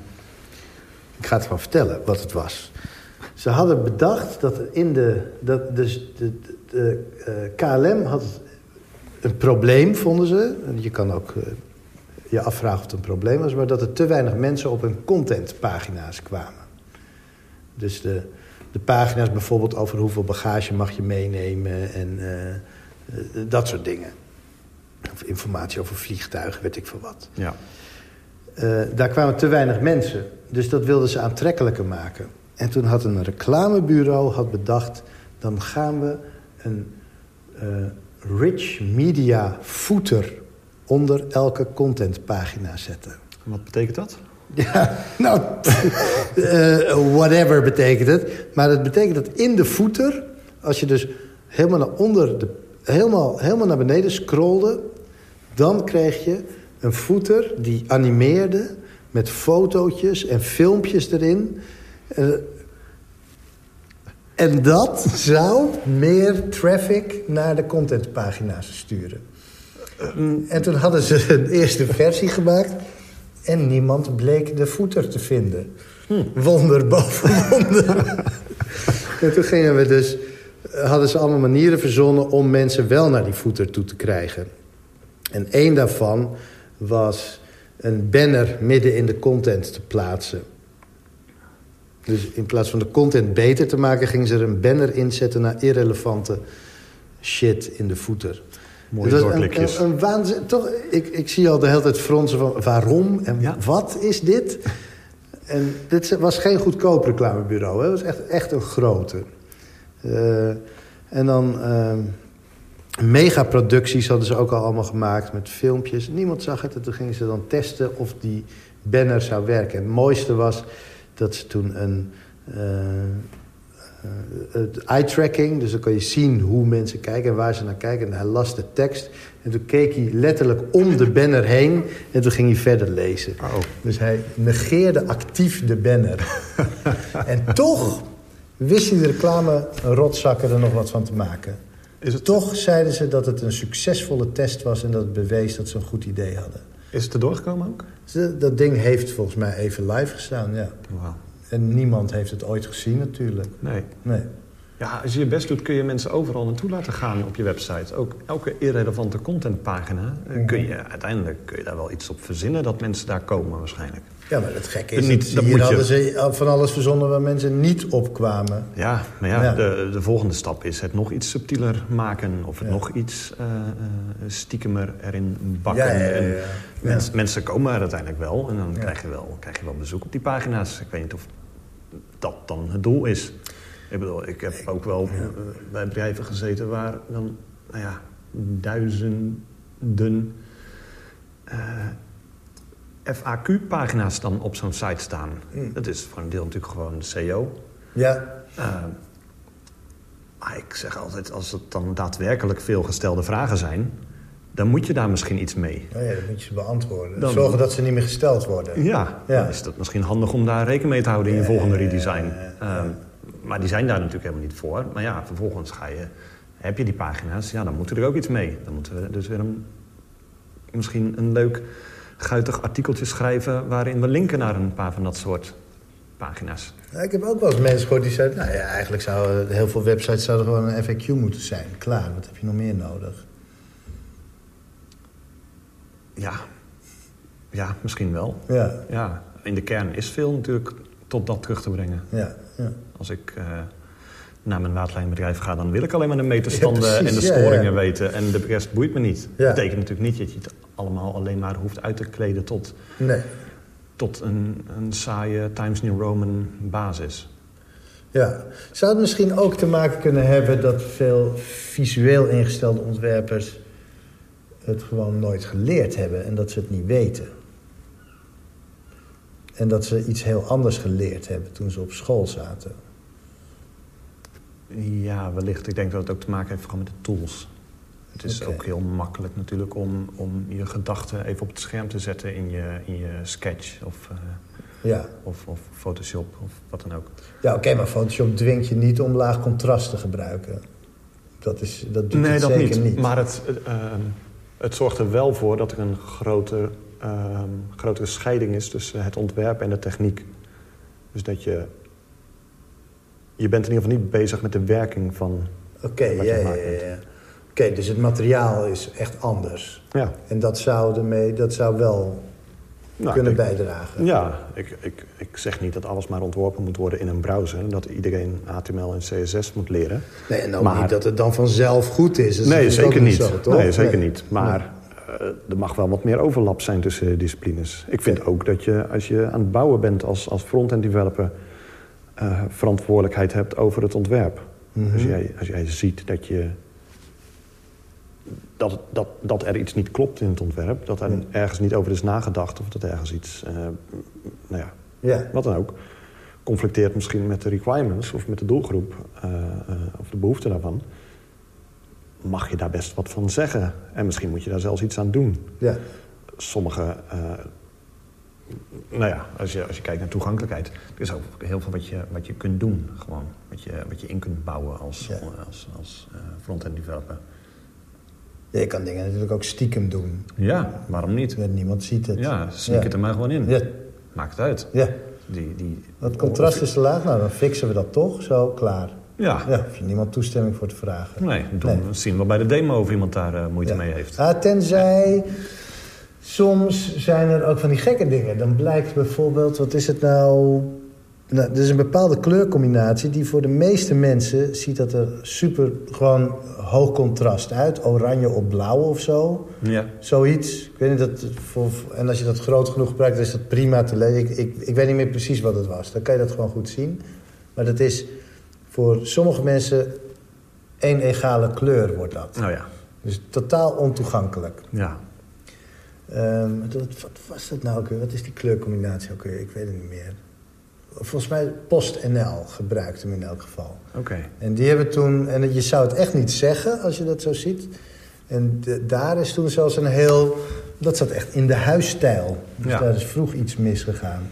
Ik ga het gewoon vertellen wat het was. Ze hadden bedacht dat in de... Dat, dus de, de, de eh, KLM had een probleem, vonden ze. Je kan ook eh, je afvragen of het een probleem was... maar dat er te weinig mensen op hun contentpagina's kwamen. Dus de, de pagina's bijvoorbeeld over hoeveel bagage mag je meenemen... en eh, eh, dat soort dingen. Of informatie over vliegtuigen, weet ik veel wat. Ja. Eh, daar kwamen te weinig mensen. Dus dat wilden ze aantrekkelijker maken. En toen had een reclamebureau had bedacht... dan gaan we een rich media footer onder elke contentpagina zetten. Wat betekent dat? Ja, nou, eh, whatever betekent het. Maar het betekent dat in de footer, als je dus helemaal naar onder, de, helemaal, helemaal naar beneden scrolde, dan kreeg je een footer die animeerde met fotootjes en filmpjes erin. Eh, en dat zou meer traffic naar de contentpagina's sturen. En toen hadden ze een eerste versie gemaakt. En niemand bleek de voeter te vinden. Wonder boven en toen gingen we dus, hadden ze allemaal manieren verzonnen om mensen wel naar die voeter toe te krijgen. En één daarvan was een banner midden in de content te plaatsen. Dus in plaats van de content beter te maken... gingen ze er een banner inzetten naar irrelevante shit in de voeter. Mooie was een, een, een waanzin, toch, ik, ik zie al de hele tijd fronsen van waarom en Ja. wat is dit? En dit was geen goedkoop reclamebureau. Hè? Het was echt, echt een grote. Eh, en dan ehm, megaproducties hadden ze ook al allemaal gemaakt met filmpjes. Niemand zag het en toen gingen ze dan testen of die banner zou werken. En het mooiste was dat ze toen een... eh, het eye-tracking, dus dan kan je zien hoe mensen kijken en waar ze naar kijken. En hij las de tekst en toen keek hij letterlijk om de banner heen en toen ging hij verder lezen. Oh. Dus hij negeerde actief de banner. en toch wist hij de reclame rotzakken er nog wat van te maken. Is het, Toch zeiden ze dat het een succesvolle test was en dat het bewees dat ze een goed idee hadden. is het er doorgekomen ook? Dat ding heeft volgens mij even live gestaan, ja. En niemand heeft het ooit gezien natuurlijk. Nee. Nee. Ja, als je je best doet kun je mensen overal naartoe laten gaan op je website. Ook elke irrelevante contentpagina eh, kun je uiteindelijk kun je daar wel iets op verzinnen dat mensen daar komen waarschijnlijk. Ja, maar het gekke is, Niet- dat hier moet je- hadden ze van alles verzonnen waar mensen niet opkwamen. Ja, maar ja, Ja. De, de volgende stap is het nog iets subtieler maken. Of het Ja. nog iets eh, eh, stiekemer erin bakken. Ja, ja, ja, En ja. mens- mensen komen er uiteindelijk wel. En dan krijg, je wel, krijg je wel bezoek op die pagina's. Ik weet niet of dat dan het doel is. Ik bedoel, ik heb ook wel eh, bij bedrijven gezeten waar dan, nou ja, duizenden eh, FAQ-pagina's dan op zo'n site staan. Hmm. Dat is voor een deel natuurlijk gewoon SEO. Ja, Eh, maar ik zeg altijd, als het dan daadwerkelijk veel gestelde vragen zijn... dan moet je daar misschien iets mee. oh ja, dat moet je ze beantwoorden. Dan- Zorgen dat ze niet meer gesteld worden. Ja, Ja. dan is het misschien handig om daar rekening mee te houden in je Ja, volgende redesign. ja, ja. Ehm, maar die zijn daar natuurlijk helemaal niet voor. Maar ja, vervolgens ga je, heb je die pagina's, ja, dan moet er ook iets mee. Dan moeten we dus weer een, misschien een leuk guitig artikeltje schrijven... waarin we linken naar een paar van dat soort pagina's. Ja, ik heb ook wel eens mensen gehoord die zeiden... nou ja, eigenlijk zouden heel veel websites zouden gewoon een FAQ moeten zijn. Klaar, wat heb je nog meer nodig? Ja, ja misschien wel. Ja, Ja, in de kern is veel natuurlijk tot dat terug te brengen. ja, ja. Als ik eh, naar mijn waterlijnbedrijf ga, dan wil ik alleen maar de meterstanden Ja, en de scoringen ja. weten. En de rest boeit me niet. Dat betekent natuurlijk niet dat je het allemaal alleen maar hoeft uit te kleden tot, Nee. tot een, een saaie Times New Roman basis. Ja. Zou het misschien ook te maken kunnen hebben dat veel visueel ingestelde ontwerpers het gewoon nooit geleerd hebben en dat ze het niet weten? En dat ze iets heel anders geleerd hebben toen ze op school zaten. Ja, wellicht. Ik denk dat het ook te maken heeft vooral met de tools. Het is ook heel makkelijk natuurlijk om, om je gedachten even op het scherm te zetten in je, in je sketch of, eh, Ja, of, of Photoshop of wat dan ook. ja oké, maar Photoshop dwingt je niet om laag contrast te gebruiken. Dat, is, dat doet nee, het dat zeker niet. niet. Maar het, eh, ehm, het zorgt er wel voor dat er een grote, ehm, grotere scheiding is tussen het ontwerp en de techniek. Dus dat je je bent in ieder geval niet bezig met de werking van... Oké, Wat ja, je ja, maakt ja. Oké, dus het materiaal is echt anders. Ja, En dat zou, ermee, dat zou wel nou, kunnen ik- bijdragen. Ja, ik, ik, ik zeg niet dat alles maar ontworpen moet worden in een browser. Dat iedereen HTML en CSS moet leren. Nee, en ook Maar- niet dat het dan vanzelf goed is. Nee, zeker niet. Zo, toch? nee, zeker Nee. niet. Maar eh, er mag wel wat meer overlap zijn tussen disciplines. Ik vind ook dat je, als je aan het bouwen bent als, als front-end developer... eh, verantwoordelijkheid hebt over het ontwerp. Mhm. Als, jij, als jij ziet dat je... Dat, dat, dat er iets niet klopt in het ontwerp. Dat er ergens niet over is nagedacht. Of dat ergens iets... eh, nou ja, Ja, wat dan ook, conflicteert misschien met de requirements of met de doelgroep eh, of de behoefte daarvan, mag je daar best wat van zeggen. En misschien moet je daar zelfs iets aan doen. ja. Sommige, nou ja, als je, als je kijkt naar toegankelijkheid, er is ook heel veel wat je, wat je kunt doen. Gewoon, wat je, wat je in kunt bouwen als, Ja. als, als eh, front-end developer. Ja, je kan dingen natuurlijk ook stiekem doen. Ja, waarom niet? Ja, niemand ziet het. Ja, sneak het er maar gewoon in. Ja, Maakt het uit. ja. Die, die, Het contrast is te laag. Nou, dan fixen we dat toch. Zo, klaar. Ja, Ja, hoef je niemand toestemming voor te vragen. nee, doen, Nee. we zien we bij de demo of iemand daar eh, moeite mee heeft. Ah, tenzij... Soms zijn er ook van die gekke dingen. Dan blijkt bijvoorbeeld, wat is het nou... Nou, er is een bepaalde kleurcombinatie die voor de meeste mensen ziet dat er super gewoon hoog contrast uit. Oranje op blauw of zo. Ja. Zoiets. Ik weet niet dat voor, en als je dat groot genoeg gebruikt, dan is dat prima te lezen. Ik, ik, ik weet niet meer precies wat het was. Dan kan je dat gewoon goed zien. Maar dat is voor sommige mensen één egale kleur wordt dat. Nou ja, Dus totaal ontoegankelijk. ja. Ehm, dat- wat was dat nou ook weer? Wat is die kleurcombinatie ook weer? Ik weet het niet meer. Volgens mij PostNL gebruikte hem in elk geval. Oké. En die hebben toen... En je zou het echt niet zeggen als je dat zo ziet. En de- daar is toen zelfs een heel... Dat zat echt in de huisstijl. Dus Ja. daar is vroeg iets misgegaan.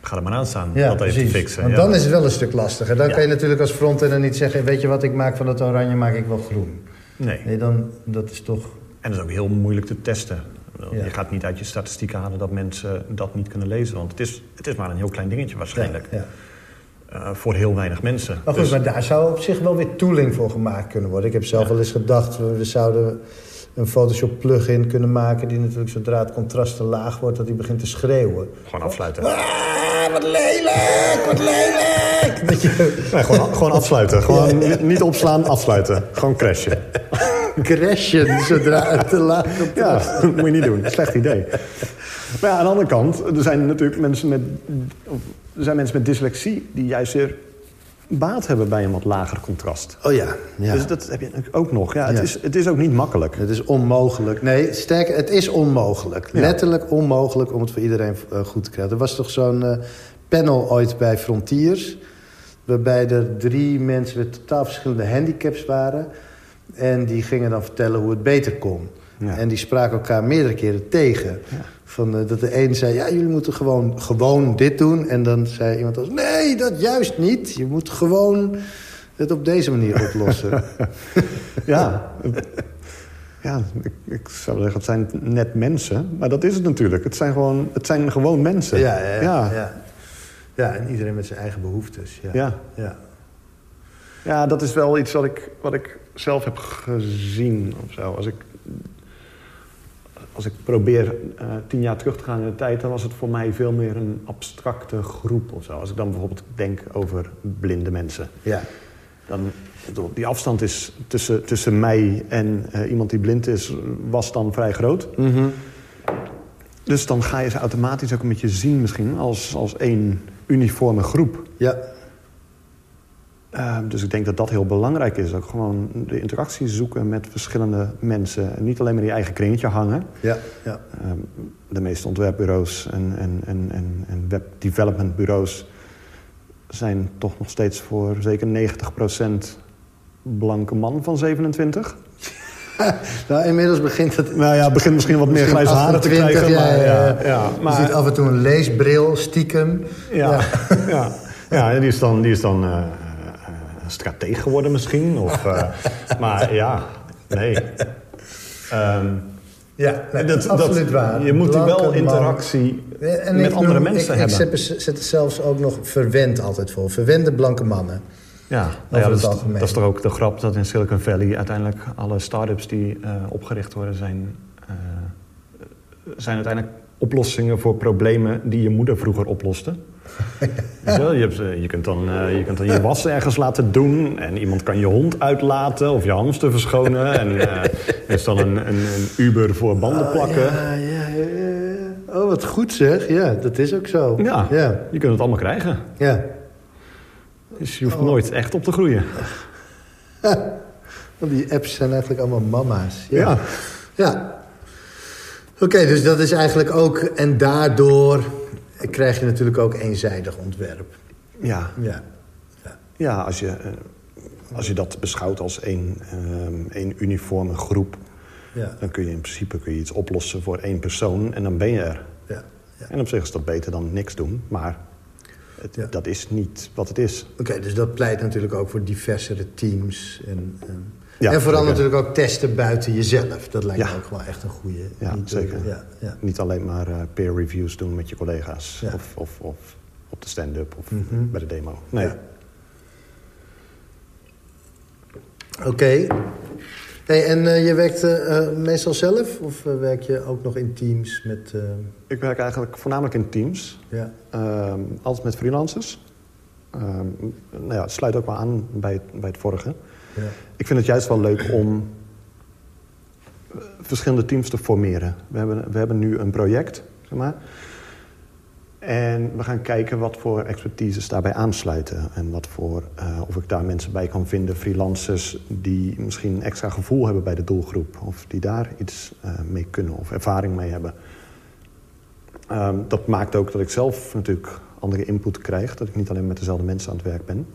Ga er maar aan staan. Ja, dat even fixen. Want ja. dan is het wel een stuk lastiger. Dan kan je natuurlijk als frontender niet zeggen... weet je wat, ik maak van het oranje, maak ik wel groen. Nee. Nee, dan, dat is toch... En dat is ook heel moeilijk te testen. Ja. Je gaat niet uit je statistieken halen dat mensen dat niet kunnen lezen. Want het is, het is maar een heel klein dingetje waarschijnlijk. Ja. Eh, voor heel weinig mensen. Maar goed, Dus- maar daar zou op zich wel weer tooling voor gemaakt kunnen worden. Ik heb zelf wel eens gedacht, we, we zouden een Photoshop plugin kunnen maken... die natuurlijk zodra het contrast te laag wordt, dat die begint te schreeuwen. Gewoon afsluiten. Ah, wat lelijk, wat lelijk! Dat je Nee, gewoon, gewoon afsluiten. Gewoon niet opslaan, afsluiten. Gewoon crashen. crashen zodra het te laag komt. Ja, dat moet je niet doen. Slecht idee. Maar ja, aan de andere kant, er zijn natuurlijk mensen met, er zijn mensen met dyslexie... die juist weer baat hebben bij een wat lager contrast. Oh ja, ja. Dus dat heb je ook nog. Ja, het, Ja. Is, het is ook niet makkelijk. Het is onmogelijk. Nee, sterker, het is onmogelijk. Ja. Letterlijk onmogelijk om het voor iedereen eh, goed te krijgen. Er was toch zo'n eh, panel ooit bij Frontiers... waarbij er drie mensen met totaal verschillende handicaps waren... en die gingen dan vertellen hoe het beter kon. Ja. En die spraken elkaar meerdere keren tegen. Van, eh, dat de een zei, ja, jullie moeten gewoon, gewoon dit doen. En dan zei iemand als, nee, dat juist niet. Je moet gewoon het op deze manier oplossen. Ja, ja ik, ik zou zeggen, het zijn net mensen. Maar dat is het natuurlijk. Het zijn gewoon, het zijn gewoon mensen. Ja, ja, ja. ja. ja. Ja, en iedereen met zijn eigen behoeftes. Ja. Ja. ja. Ja, dat is wel iets wat ik, wat ik zelf heb gezien of zo. Als ik, als ik probeer eh, tien jaar terug te gaan in de tijd... dan was het voor mij veel meer een abstracte groep of zo. Als ik dan bijvoorbeeld denk over blinde mensen. ja. Dan, die afstand is tussen, tussen mij en eh, iemand die blind is... was dan vrij groot. Mhm. Dus dan ga je ze automatisch ook een beetje zien misschien... als, als één uniforme groep. Ja. Uh, dus ik denk dat dat heel belangrijk is. Ook gewoon de interactie zoeken met verschillende mensen. En niet alleen maar in je eigen kringetje hangen. Ja. ja. Uh, de meeste ontwerpbureaus en, en, en, en, en webdevelopmentbureaus... zijn toch nog steeds voor zeker 90% blanke man van 27. Nou, inmiddels begint het... Nou ja, begint misschien wat meer grijze haren te 28, krijgen. ja, maar, ja, ja, ja. Je ziet af en toe een leesbril, stiekem. Ja, ja. ja. die is dan, die is dan uh, een strateeg geworden misschien. Of, uh, maar ja, nee. Um, ja, nee, dat, absoluut dat, waar. Je moet Blanke wel interactie en met ik andere mensen ik, hebben. Ik zet, er zelfs ook nog verwend altijd voor. Verwende blanke mannen. Ja, nou ja dat, is, dat is toch ook de grap dat in Silicon Valley uiteindelijk alle start-ups die eh, opgericht worden zijn, eh, zijn uiteindelijk oplossingen voor problemen die je moeder vroeger oploste. Je, hebt, eh, je, kunt dan, eh, je kunt dan je was ergens laten doen en iemand kan je hond uitlaten of je hamster verschonen. En er is dan een, een, een Uber voor banden plakken. Ja, ja, ja, ja. Oh, wat goed zeg. Ja, dat is ook zo. Ja, Ja. je kunt het allemaal krijgen. ja. Dus je hoeft nooit echt op te groeien. Want die apps zijn eigenlijk allemaal mama's. Ja. Ja. Ja. Oké, dus dat is eigenlijk ook... En daardoor krijg je natuurlijk ook eenzijdig ontwerp. Ja, Ja. ja als, je, eh, als je dat beschouwt als één, ehm, één uniforme groep... Ja. dan kun je in principe kun je iets oplossen voor één persoon en dan ben je er. ja. ja. En op zich is dat beter dan niks doen, maar het, Ja. dat is niet wat het is. Oké, dus dat pleit natuurlijk ook voor diversere teams. En, en, Ja, en vooral zeker. natuurlijk ook testen buiten jezelf. Dat lijkt me ook wel echt een goede. Ja, Niet, zeker. Ja, ja. Niet alleen maar eh, peer reviews doen met je collega's of, of, of op de stand-up of Mhm. bij de demo. Nee. Oké. Hey, en eh, je werkt eh, eh, meestal zelf? Of eh, werk je ook nog in teams met... eh, Ik werk eigenlijk voornamelijk in teams. ja. Ehm, altijd met freelancers. Ehm, nou ja, het sluit ook wel aan bij het, bij het vorige. Ik vind het juist wel leuk om eh, verschillende teams te formeren. We hebben, we hebben nu een project, zeg maar. En we gaan kijken wat voor expertises daarbij aansluiten. En wat voor, eh, of ik daar mensen bij kan vinden, freelancers... die misschien een extra gevoel hebben bij de doelgroep. Of die daar iets eh, mee kunnen of ervaring mee hebben. Ehm, dat maakt ook dat ik zelf natuurlijk andere input krijg. Dat ik niet alleen met dezelfde mensen aan het werk ben.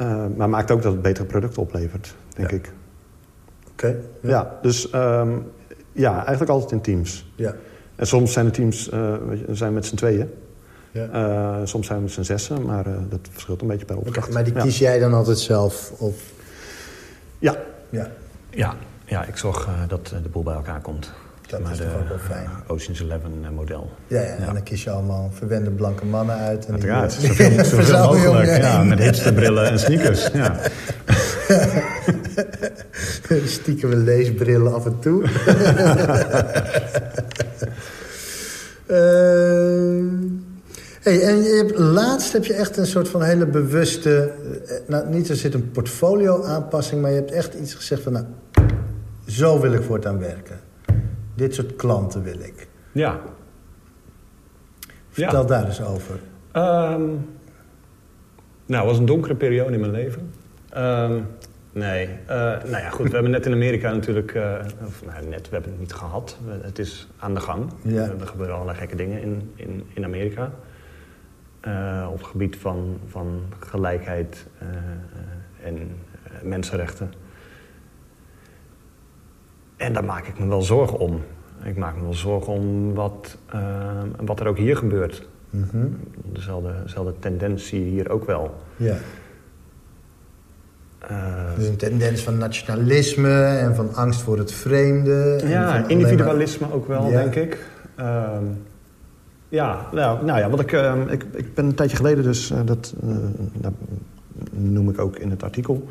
Eh, maar maakt ook dat het betere producten oplevert, denk Ja. ik. Oké. Ja, dus ehm, ja, eigenlijk altijd in teams. Ja. En soms zijn de teams eh, zijn met z'n tweeën. ja. Eh, soms zijn we met z'n zessen, maar eh, dat verschilt een beetje per opdracht. maar die Ja. kies jij dan altijd zelf? Of... Ja, Ja. Ja, ja ik zorg eh, dat de boel bij elkaar komt. Dat maar is de toch ook wel fijn. eh, Ocean's Eleven eh, model. Ja, ja, en dan kies je allemaal verwende blanke mannen uit. En Uiteraard, eh, zoveel, mogelijk. je Ja, met hipsterbrillen en sneakers. Ja. Stiekem een leesbril af en toe. Ehm, hey, en je hebt, laatst heb je echt een soort van hele bewuste... eh, Nou, niet er zit een portfolio-aanpassing... maar je hebt echt iets gezegd van... Nou, zo wil ik voortaan werken. Dit soort klanten wil ik. ja. Vertel Ja. daar eens over. Ehm, nou, het was een donkere periode in mijn leven. Ehm, nee, eh, nou ja, goed. We hebben net in Amerika natuurlijk... eh, of nou, net, we hebben het niet gehad. Het is aan de gang. Ja. Er gebeuren allerlei gekke dingen in, in, in Amerika. Eh, op het gebied van, van gelijkheid en mensenrechten. En daar maak ik me wel zorgen om. Ik maak me wel zorgen om wat, eh, wat er ook hier gebeurt. Mhm. Dezelfde, dezelfde tendens zie je hier ook wel. Ja. Dus een tendens van nationalisme en van angst voor het vreemde. en van ja, individualisme ook wel, Ja. denk ik. Ehm, ja, nou, nou ja, wat ik, ehm, ik... Ik ben een tijdje geleden dus... eh, dat dat noem ik ook in het artikel...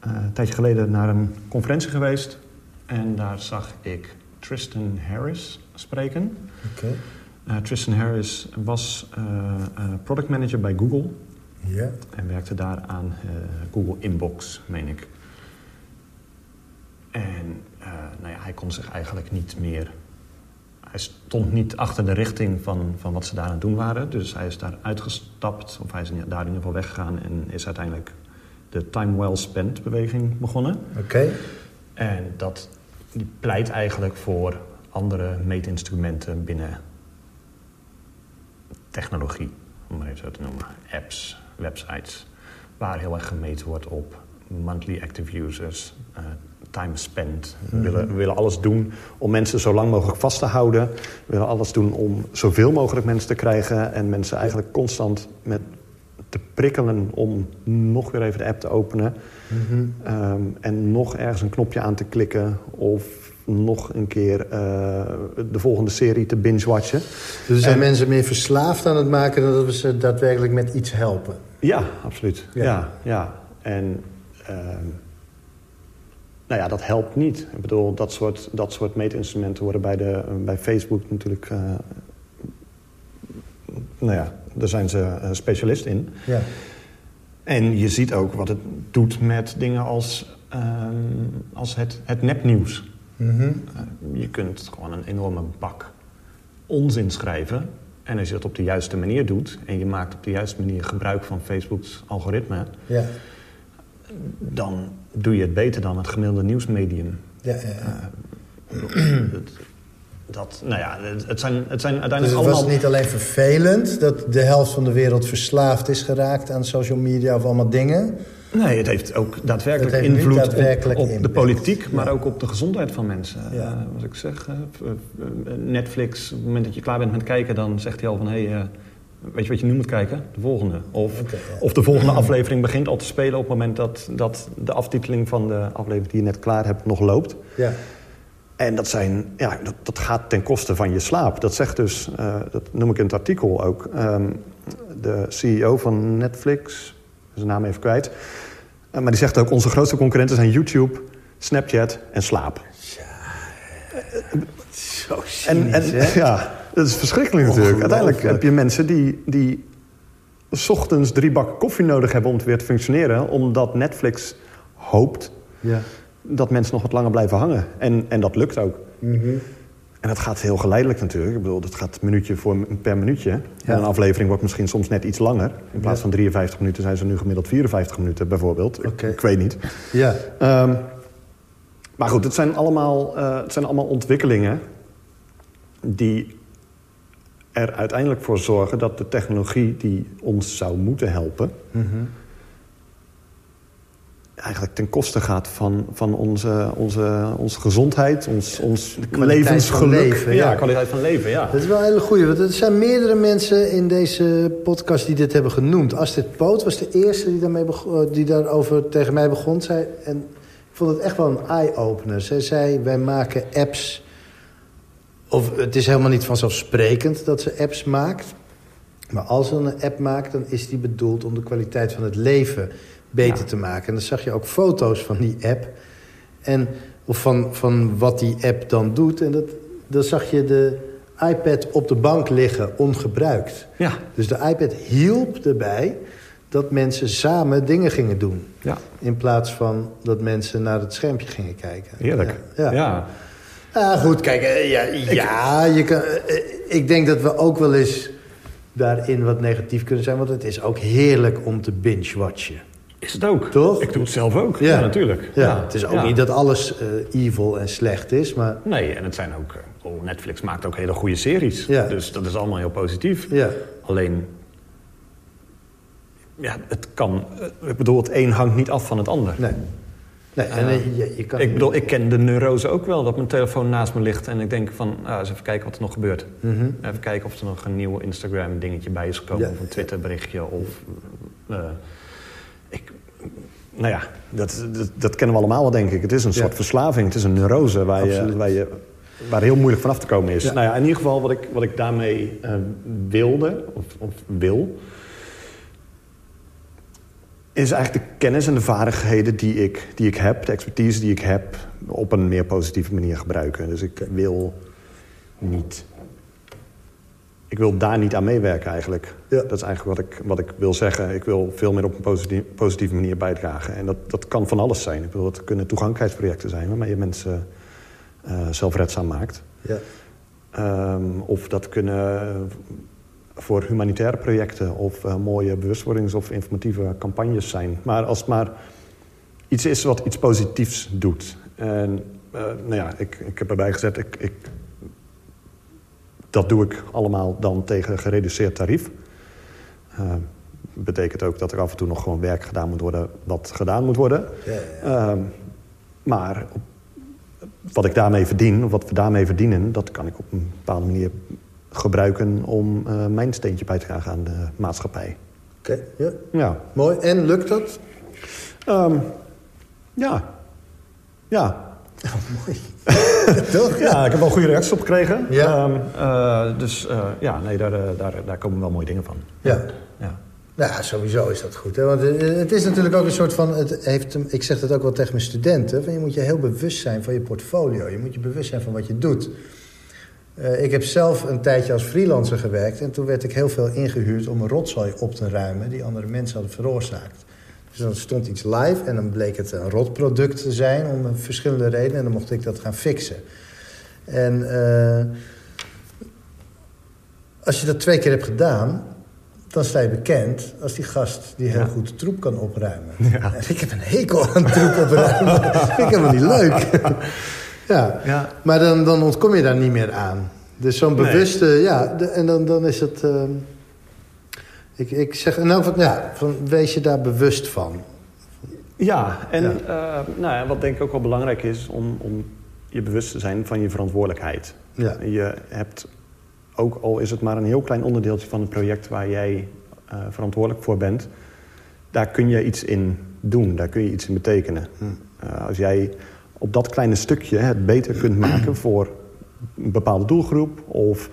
een tijdje geleden naar een conferentie geweest. En daar zag ik Tristan Harris spreken. Eh, Tristan Harris was eh, eh, product manager bij Google... Ja. En werkte daar aan Google Inbox, meen ik. En nou ja, hij kon zich eigenlijk niet meer... Hij stond niet achter de richting van, van wat ze daar aan het doen waren. Dus hij is daar uitgestapt, of hij is daar in ieder geval weggegaan... en is uiteindelijk de Time Well Spent beweging begonnen. Oké. En dat pleit eigenlijk voor andere meetinstrumenten binnen technologie, om maar even zo te noemen. Apps, websites, waar heel erg gemeten wordt op monthly active users, eh, time spent. Willen, we willen alles doen om mensen zo lang mogelijk vast te houden. We willen alles doen om zoveel mogelijk mensen te krijgen en mensen eigenlijk constant met te prikkelen om nog weer even de app te openen. Mhm. Ehm, en nog ergens een knopje aan te klikken of nog een keer eh, de volgende serie te binge-watchen. Dus er zijn En- mensen meer verslaafd aan het maken dan dat we ze daadwerkelijk met iets helpen. Ja, absoluut. Ja. Ja, ja. En ehm, nou ja, dat helpt niet. Ik bedoel, dat soort, dat soort meetinstrumenten worden bij, de, bij Facebook natuurlijk... eh, nou ja, daar zijn ze eh, specialist in. Ja. En je ziet ook wat het doet met dingen als, ehm, als het, het nepnieuws. Mhm. Eh, je kunt gewoon een enorme bak onzin schrijven. En als je dat op de juiste manier doet... en je maakt op de juiste manier gebruik van Facebook's algoritme... Ja. dan doe je het beter dan het gemiddelde nieuwsmedium. Ja, ja, ja. dat, dat, nou ja, het, het zijn, het zijn Dus uiteindelijk het was allemaal... niet alleen vervelend dat de helft van de wereld verslaafd is geraakt aan social media of allemaal dingen. Nee, het heeft ook daadwerkelijk Het heeft invloed daadwerkelijk op, op de politiek... maar Ja. ook op de gezondheid van mensen. Ja. Eh, wat ik zeg, eh, eh, Netflix, op het moment dat je klaar bent met kijken... dan zegt hij al van, hé, hey, weet je wat je nu moet kijken? De volgende. Of, ja. of de volgende aflevering begint al te spelen... op het moment dat, dat de aftiteling van de aflevering die je net klaar hebt nog loopt... Ja. En dat, zijn, ja, dat, dat gaat ten koste van je slaap. Dat zegt dus, eh, dat noem ik in het artikel ook... ehm, de CEO van Netflix, zijn naam even kwijt... eh, maar die zegt ook, onze grootste concurrenten zijn YouTube, Snapchat en slaap. Zo En, en ja, dat is verschrikkelijk natuurlijk. Uiteindelijk heb je mensen die, die... s ochtends drie bakken koffie nodig hebben om te weer te functioneren... omdat Netflix hoopt Ja. Dat mensen nog wat langer blijven hangen. En, en dat lukt ook. Mhm. En dat gaat heel geleidelijk natuurlijk. Ik bedoel, dat gaat minuutje voor, per minuutje. Ja. En een aflevering wordt misschien soms net iets langer. In plaats Ja. van 53 minuten zijn ze nu gemiddeld 54 minuten bijvoorbeeld. Ik, weet niet. Ja. Ehm, maar goed, het zijn, allemaal, eh, het zijn allemaal ontwikkelingen... die er uiteindelijk voor zorgen dat de technologie die ons zou moeten helpen... Mhm. Eigenlijk ten koste gaat van, van onze, onze, onze gezondheid, ons, ons levensgeluk. leven, ja. ja, kwaliteit van leven, ja. Dat is wel een hele goeie, want er zijn meerdere mensen in deze podcast die dit hebben genoemd. Astrid Poot was de eerste die, daarmee bego- die daarover tegen mij begon. Zij, en ik vond het echt wel een eye-opener. Zij zei, wij maken apps... Of het is helemaal niet vanzelfsprekend dat ze apps maakt. Maar als ze een app maakt, dan is die bedoeld om de kwaliteit van het leven beter Ja. te maken. En dan zag je ook foto's van die app. En, of van, van wat die app dan doet. En dat, dan zag je de iPad op de bank liggen, ongebruikt. Ja, Dus de iPad hielp erbij dat mensen samen dingen gingen doen. ja. In plaats van dat mensen naar het schermpje gingen kijken. heerlijk. Ja. Ja. ja. Ah, goed, kijk, eh, ja, ja je kan, eh, ik denk dat we ook wel eens daarin wat negatief kunnen zijn. Want het is ook heerlijk om te binge-watchen. Is het ook. Toch? Ik doe het zelf ook. Ja. Ja, natuurlijk. Ja, het is ook niet dat alles eh, evil en slecht is, maar Nee, en het zijn ook... eh, oh, Netflix maakt ook hele goede series. Ja. Dus dat is allemaal heel positief. ja. Alleen... Ja, het kan... eh, Ik bedoel, het een hangt niet af van het ander. Nee. nee en, je, je kan, Ik bedoel, ik ken de neurose ook wel. Dat mijn telefoon naast me ligt en ik denk van... Ah, eens even kijken wat er nog gebeurt. Mhm. Even kijken of er nog een nieuw Instagram dingetje bij is gekomen. Ja. Of een Twitter berichtje. Of, ik, nou ja, dat, dat, dat kennen we allemaal wel, denk ik. Het is een Ja. soort verslaving. Het is een neurose waar, je, waar, je, waar heel moeilijk vanaf te komen is. Ja. Nou ja, in ieder geval wat ik, wat ik daarmee eh, wilde, of, of wil... is eigenlijk de kennis en de vaardigheden die ik, die ik heb... de expertise die ik heb, op een meer positieve manier gebruiken. Dus ik wil niet... Ik wil daar niet aan meewerken eigenlijk. Ja. Dat is eigenlijk wat ik, wat ik wil zeggen. Ik wil veel meer op een positieve, positieve manier bijdragen. En dat, dat kan van alles zijn. Ik bedoel, het kunnen toegankelijkheidsprojecten zijn... waarmee je mensen eh, zelfredzaam maakt. Ja. Ehm, of dat kunnen voor humanitaire projecten... of eh, mooie bewustwordings- of informatieve campagnes zijn. Maar als het maar iets is wat iets positiefs doet. En eh, nou ja, ik, ik heb erbij gezet... Ik, ik, dat doe ik allemaal dan tegen gereduceerd tarief. Uh, betekent ook dat er af en toe nog gewoon werk gedaan moet worden... wat gedaan moet worden. Ja, ja. Ehm, maar wat ik daarmee verdien, of wat we daarmee verdienen... dat kan ik op een bepaalde manier gebruiken... om eh, mijn steentje bij te dragen aan de maatschappij. Oké, ja. Ja. Mooi. En lukt dat? Ehm, ja. Ja. Mooi. Toch? Ja, ik heb wel goede reacties op gekregen. Ja. Ehm, eh, dus eh, ja, nee, daar, eh, daar, daar komen wel mooie dingen van. Ja. Ja. Nou, ja, sowieso is dat goed. Hè? Want het is natuurlijk ook een soort van... Het heeft, ik zeg dat ook wel tegen mijn studenten. Van je moet je heel bewust zijn van je portfolio. Je moet je bewust zijn van wat je doet. Uh, ik heb zelf een tijdje als freelancer gewerkt... en toen werd ik heel veel ingehuurd om een rotzooi op te ruimen... die andere mensen hadden veroorzaakt. Dus dan stond iets live en dan bleek het een rotproduct te zijn... om verschillende redenen en dan mocht ik dat gaan fixen. En uh, als je dat twee keer hebt gedaan dan sta je bekend als die gast die heel ja. goed troep kan opruimen. Ja. Ik heb een hekel aan troep opruimen. dat vind ik helemaal niet leuk. ja. ja. Maar dan, dan ontkom je daar niet meer aan. Dus zo'n bewuste... Ja, de, en dan, dan is het... Uh, ik, ik zeg nou, van, ja, van, wees je daar bewust van. Ja, en ja. Uh, nou ja, wat denk ik ook wel belangrijk is... om, om je bewust te zijn van je verantwoordelijkheid. Ja. Je hebt ook al is het maar een heel klein onderdeeltje van het project waar jij uh, verantwoordelijk voor bent, daar kun je iets in doen, daar kun je iets in betekenen. Hm. Uh, als jij op dat kleine stukje het beter kunt maken voor een bepaalde doelgroep, of,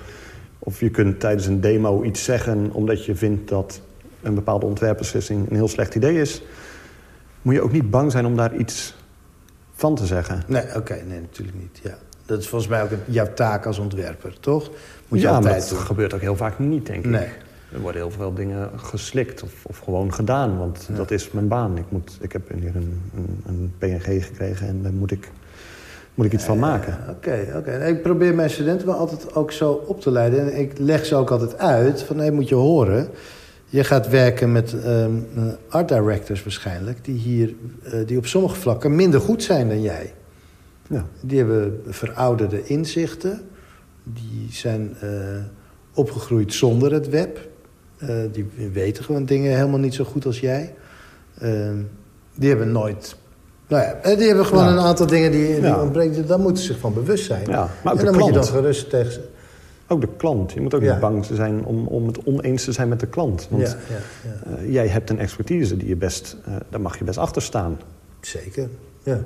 of je kunt tijdens een demo iets zeggen omdat je vindt dat een bepaalde ontwerpbeslissing een heel slecht idee is, moet je ook niet bang zijn om daar iets van te zeggen. Nee, oké, nee, natuurlijk niet. Ja. Dat is volgens mij ook jouw taak als ontwerper, toch? Moet je ja, altijd dat gebeurt ook heel vaak niet, denk nee. ik. Er worden heel veel dingen geslikt of, of gewoon gedaan, want dat is mijn baan. Ik, moet, ik heb hier een, een, een PNG gekregen en daar moet ik, moet ik iets van maken. Oké, oké. Ik probeer mijn studenten wel altijd ook zo op te leiden. En ik leg ze ook altijd uit van, nee, moet je horen... Je gaat werken met um, art directors waarschijnlijk... Die, hier, uh, die op sommige vlakken minder goed zijn dan jij. Ja. Die hebben verouderde inzichten. Die zijn uh, opgegroeid zonder het web. Uh, die weten gewoon dingen helemaal niet zo goed als jij. Uh, die hebben nooit... Nou ja, eh, die hebben gewoon ja. een aantal dingen die, die ja. ontbreken. Daar moeten ze zich van bewust zijn. Ja, maar ook en dan moet je dan gerust tegen ze... Ook de klant. Je moet ook niet bang zijn om, om het oneens te zijn met de klant. Want jij hebt een expertise die je best... daar mag je best achter staan. Zeker, ja.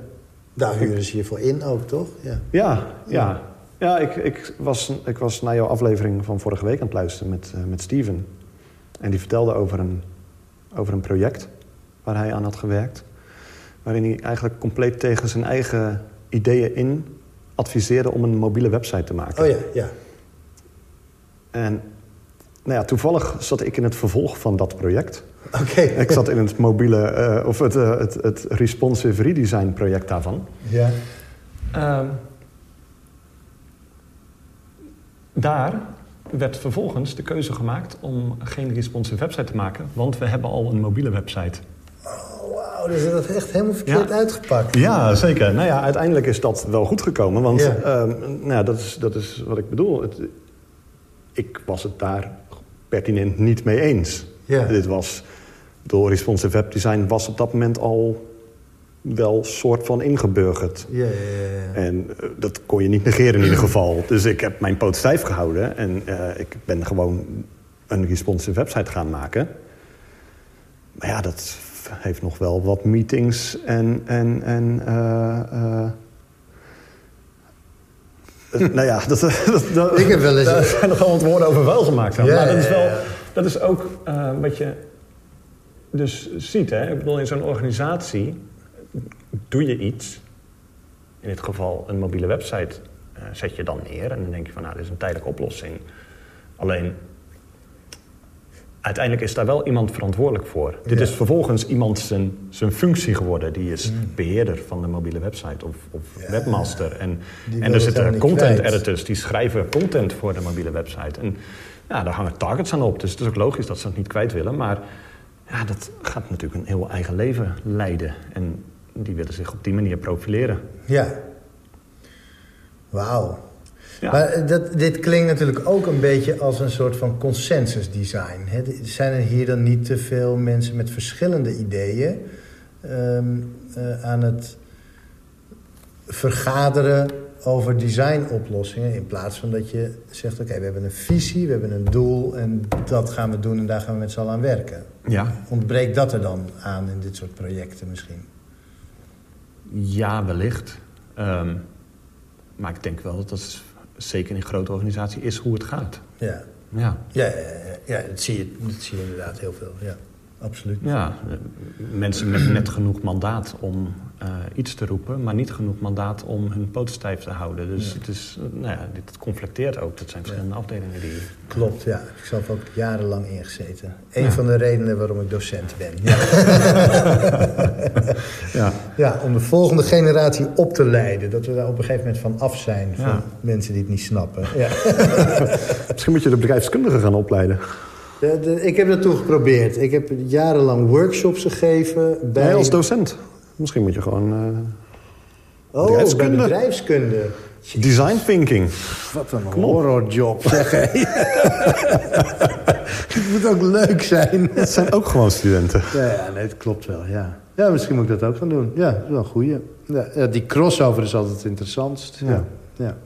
Daar huren ze je voor in ook, toch? Ja, ja. ja. ja ik, ik, was, ik was naar jouw aflevering van vorige week aan het luisteren met, uh, met Steven. En die vertelde over een, over een project waar hij aan had gewerkt. Waarin hij eigenlijk compleet tegen zijn eigen ideeën in adviseerde om een mobiele website te maken. Oh ja, ja. En nou ja, toevallig zat ik in het vervolg van dat project. Oké. Ik zat in het mobiele, uh, of het, uh, het, het responsive redesign project daarvan. Ja. Um, daar werd vervolgens de keuze gemaakt om geen responsive website te maken, want we hebben al een mobiele website. Oh, dus dat echt helemaal verkeerd ja. uitgepakt. Ja, zeker. Nou ja, uiteindelijk is dat wel goed gekomen, want ja. uh, nou ja, dat, is, dat is wat ik bedoel. Het, ik was het daar pertinent niet mee eens. Ja. Dit was, door responsive webdesign was op dat moment al wel soort van ingeburgerd. Ja, ja, ja. En uh, dat kon je niet negeren in ieder geval. Dus ik heb mijn poot stijf gehouden. En uh, ik ben gewoon een responsive website gaan maken. Maar ja, dat heeft nog wel wat meetings en... en, en uh, nou ja, dat, dat, dat, ik heb wel eens... Daar zijn nogal wat woorden over wel gemaakt. Maar dat is, wel, dat is ook uh, wat je dus ziet. Hè? Ik bedoel, in zo'n organisatie doe je iets. In dit geval een mobiele website uh, zet je dan neer. En dan denk je van, nou, dit is een tijdelijke oplossing. Alleen, uiteindelijk is daar wel iemand verantwoordelijk voor. Ja. Dit is vervolgens iemand zijn, zijn functie geworden. Die is mm. beheerder van de mobiele website of, of ja, webmaster. En, en er zitten content kwijt. editors die schrijven content voor de mobiele website. En ja, daar hangen targets aan op. Dus het is ook logisch dat ze het niet kwijt willen. Maar ja, dat gaat natuurlijk een heel eigen leven leiden. En die willen zich op die manier profileren. Ja. Wauw. Ja. Maar dat, dit klinkt natuurlijk ook een beetje als een soort van consensusdesign. Hè? Zijn er hier dan niet te veel mensen met verschillende ideeën um, uh, aan het vergaderen over designoplossingen... in plaats van dat je zegt, oké, okay, we hebben een visie, we hebben een doel... en dat gaan we doen en daar gaan we met z'n allen aan werken. Ja. Ontbreekt dat er dan aan in dit soort projecten misschien? Ja, wellicht. Um, maar ik denk wel dat dat zeker in een grote organisatie is hoe het gaat. Ja. Ja. Ja, ja, ja, ja dat, zie je, dat zie je inderdaad heel veel. Ja, absoluut. Ja, mensen met net genoeg mandaat om eh, iets te roepen, maar niet genoeg mandaat om hun poot stijf te houden. Dus Ja. het is, eh, nou ja, dit conflicteert ook. Dat zijn verschillende afdelingen die. Klopt, ja. Ik heb zelf ook jarenlang ingezeten. Een Ja. van de redenen waarom ik docent ben. Ja. Ja. ja, om de volgende generatie op te leiden. Dat we daar op een gegeven moment van af zijn. Van Ja. mensen die het niet snappen. Ja. Misschien moet je de bedrijfskundige gaan opleiden. De- de- ik heb dat toen geprobeerd. Ik heb jarenlang workshops gegeven. Bij... Als docent. Misschien moet je gewoon eh, oh, bedrijfskunde. bedrijfskunde. design thinking. Wat een Kom op. horrorjob, zeg hé. Het moet ook leuk zijn. Dat zijn ook gewoon studenten. Ja, ja, nee, het klopt wel, ja. Ja, misschien moet ik dat ook gaan doen. Ja, dat is wel een goeie. Ja, die crossover is altijd het interessantst. Ja. Ja. Ja.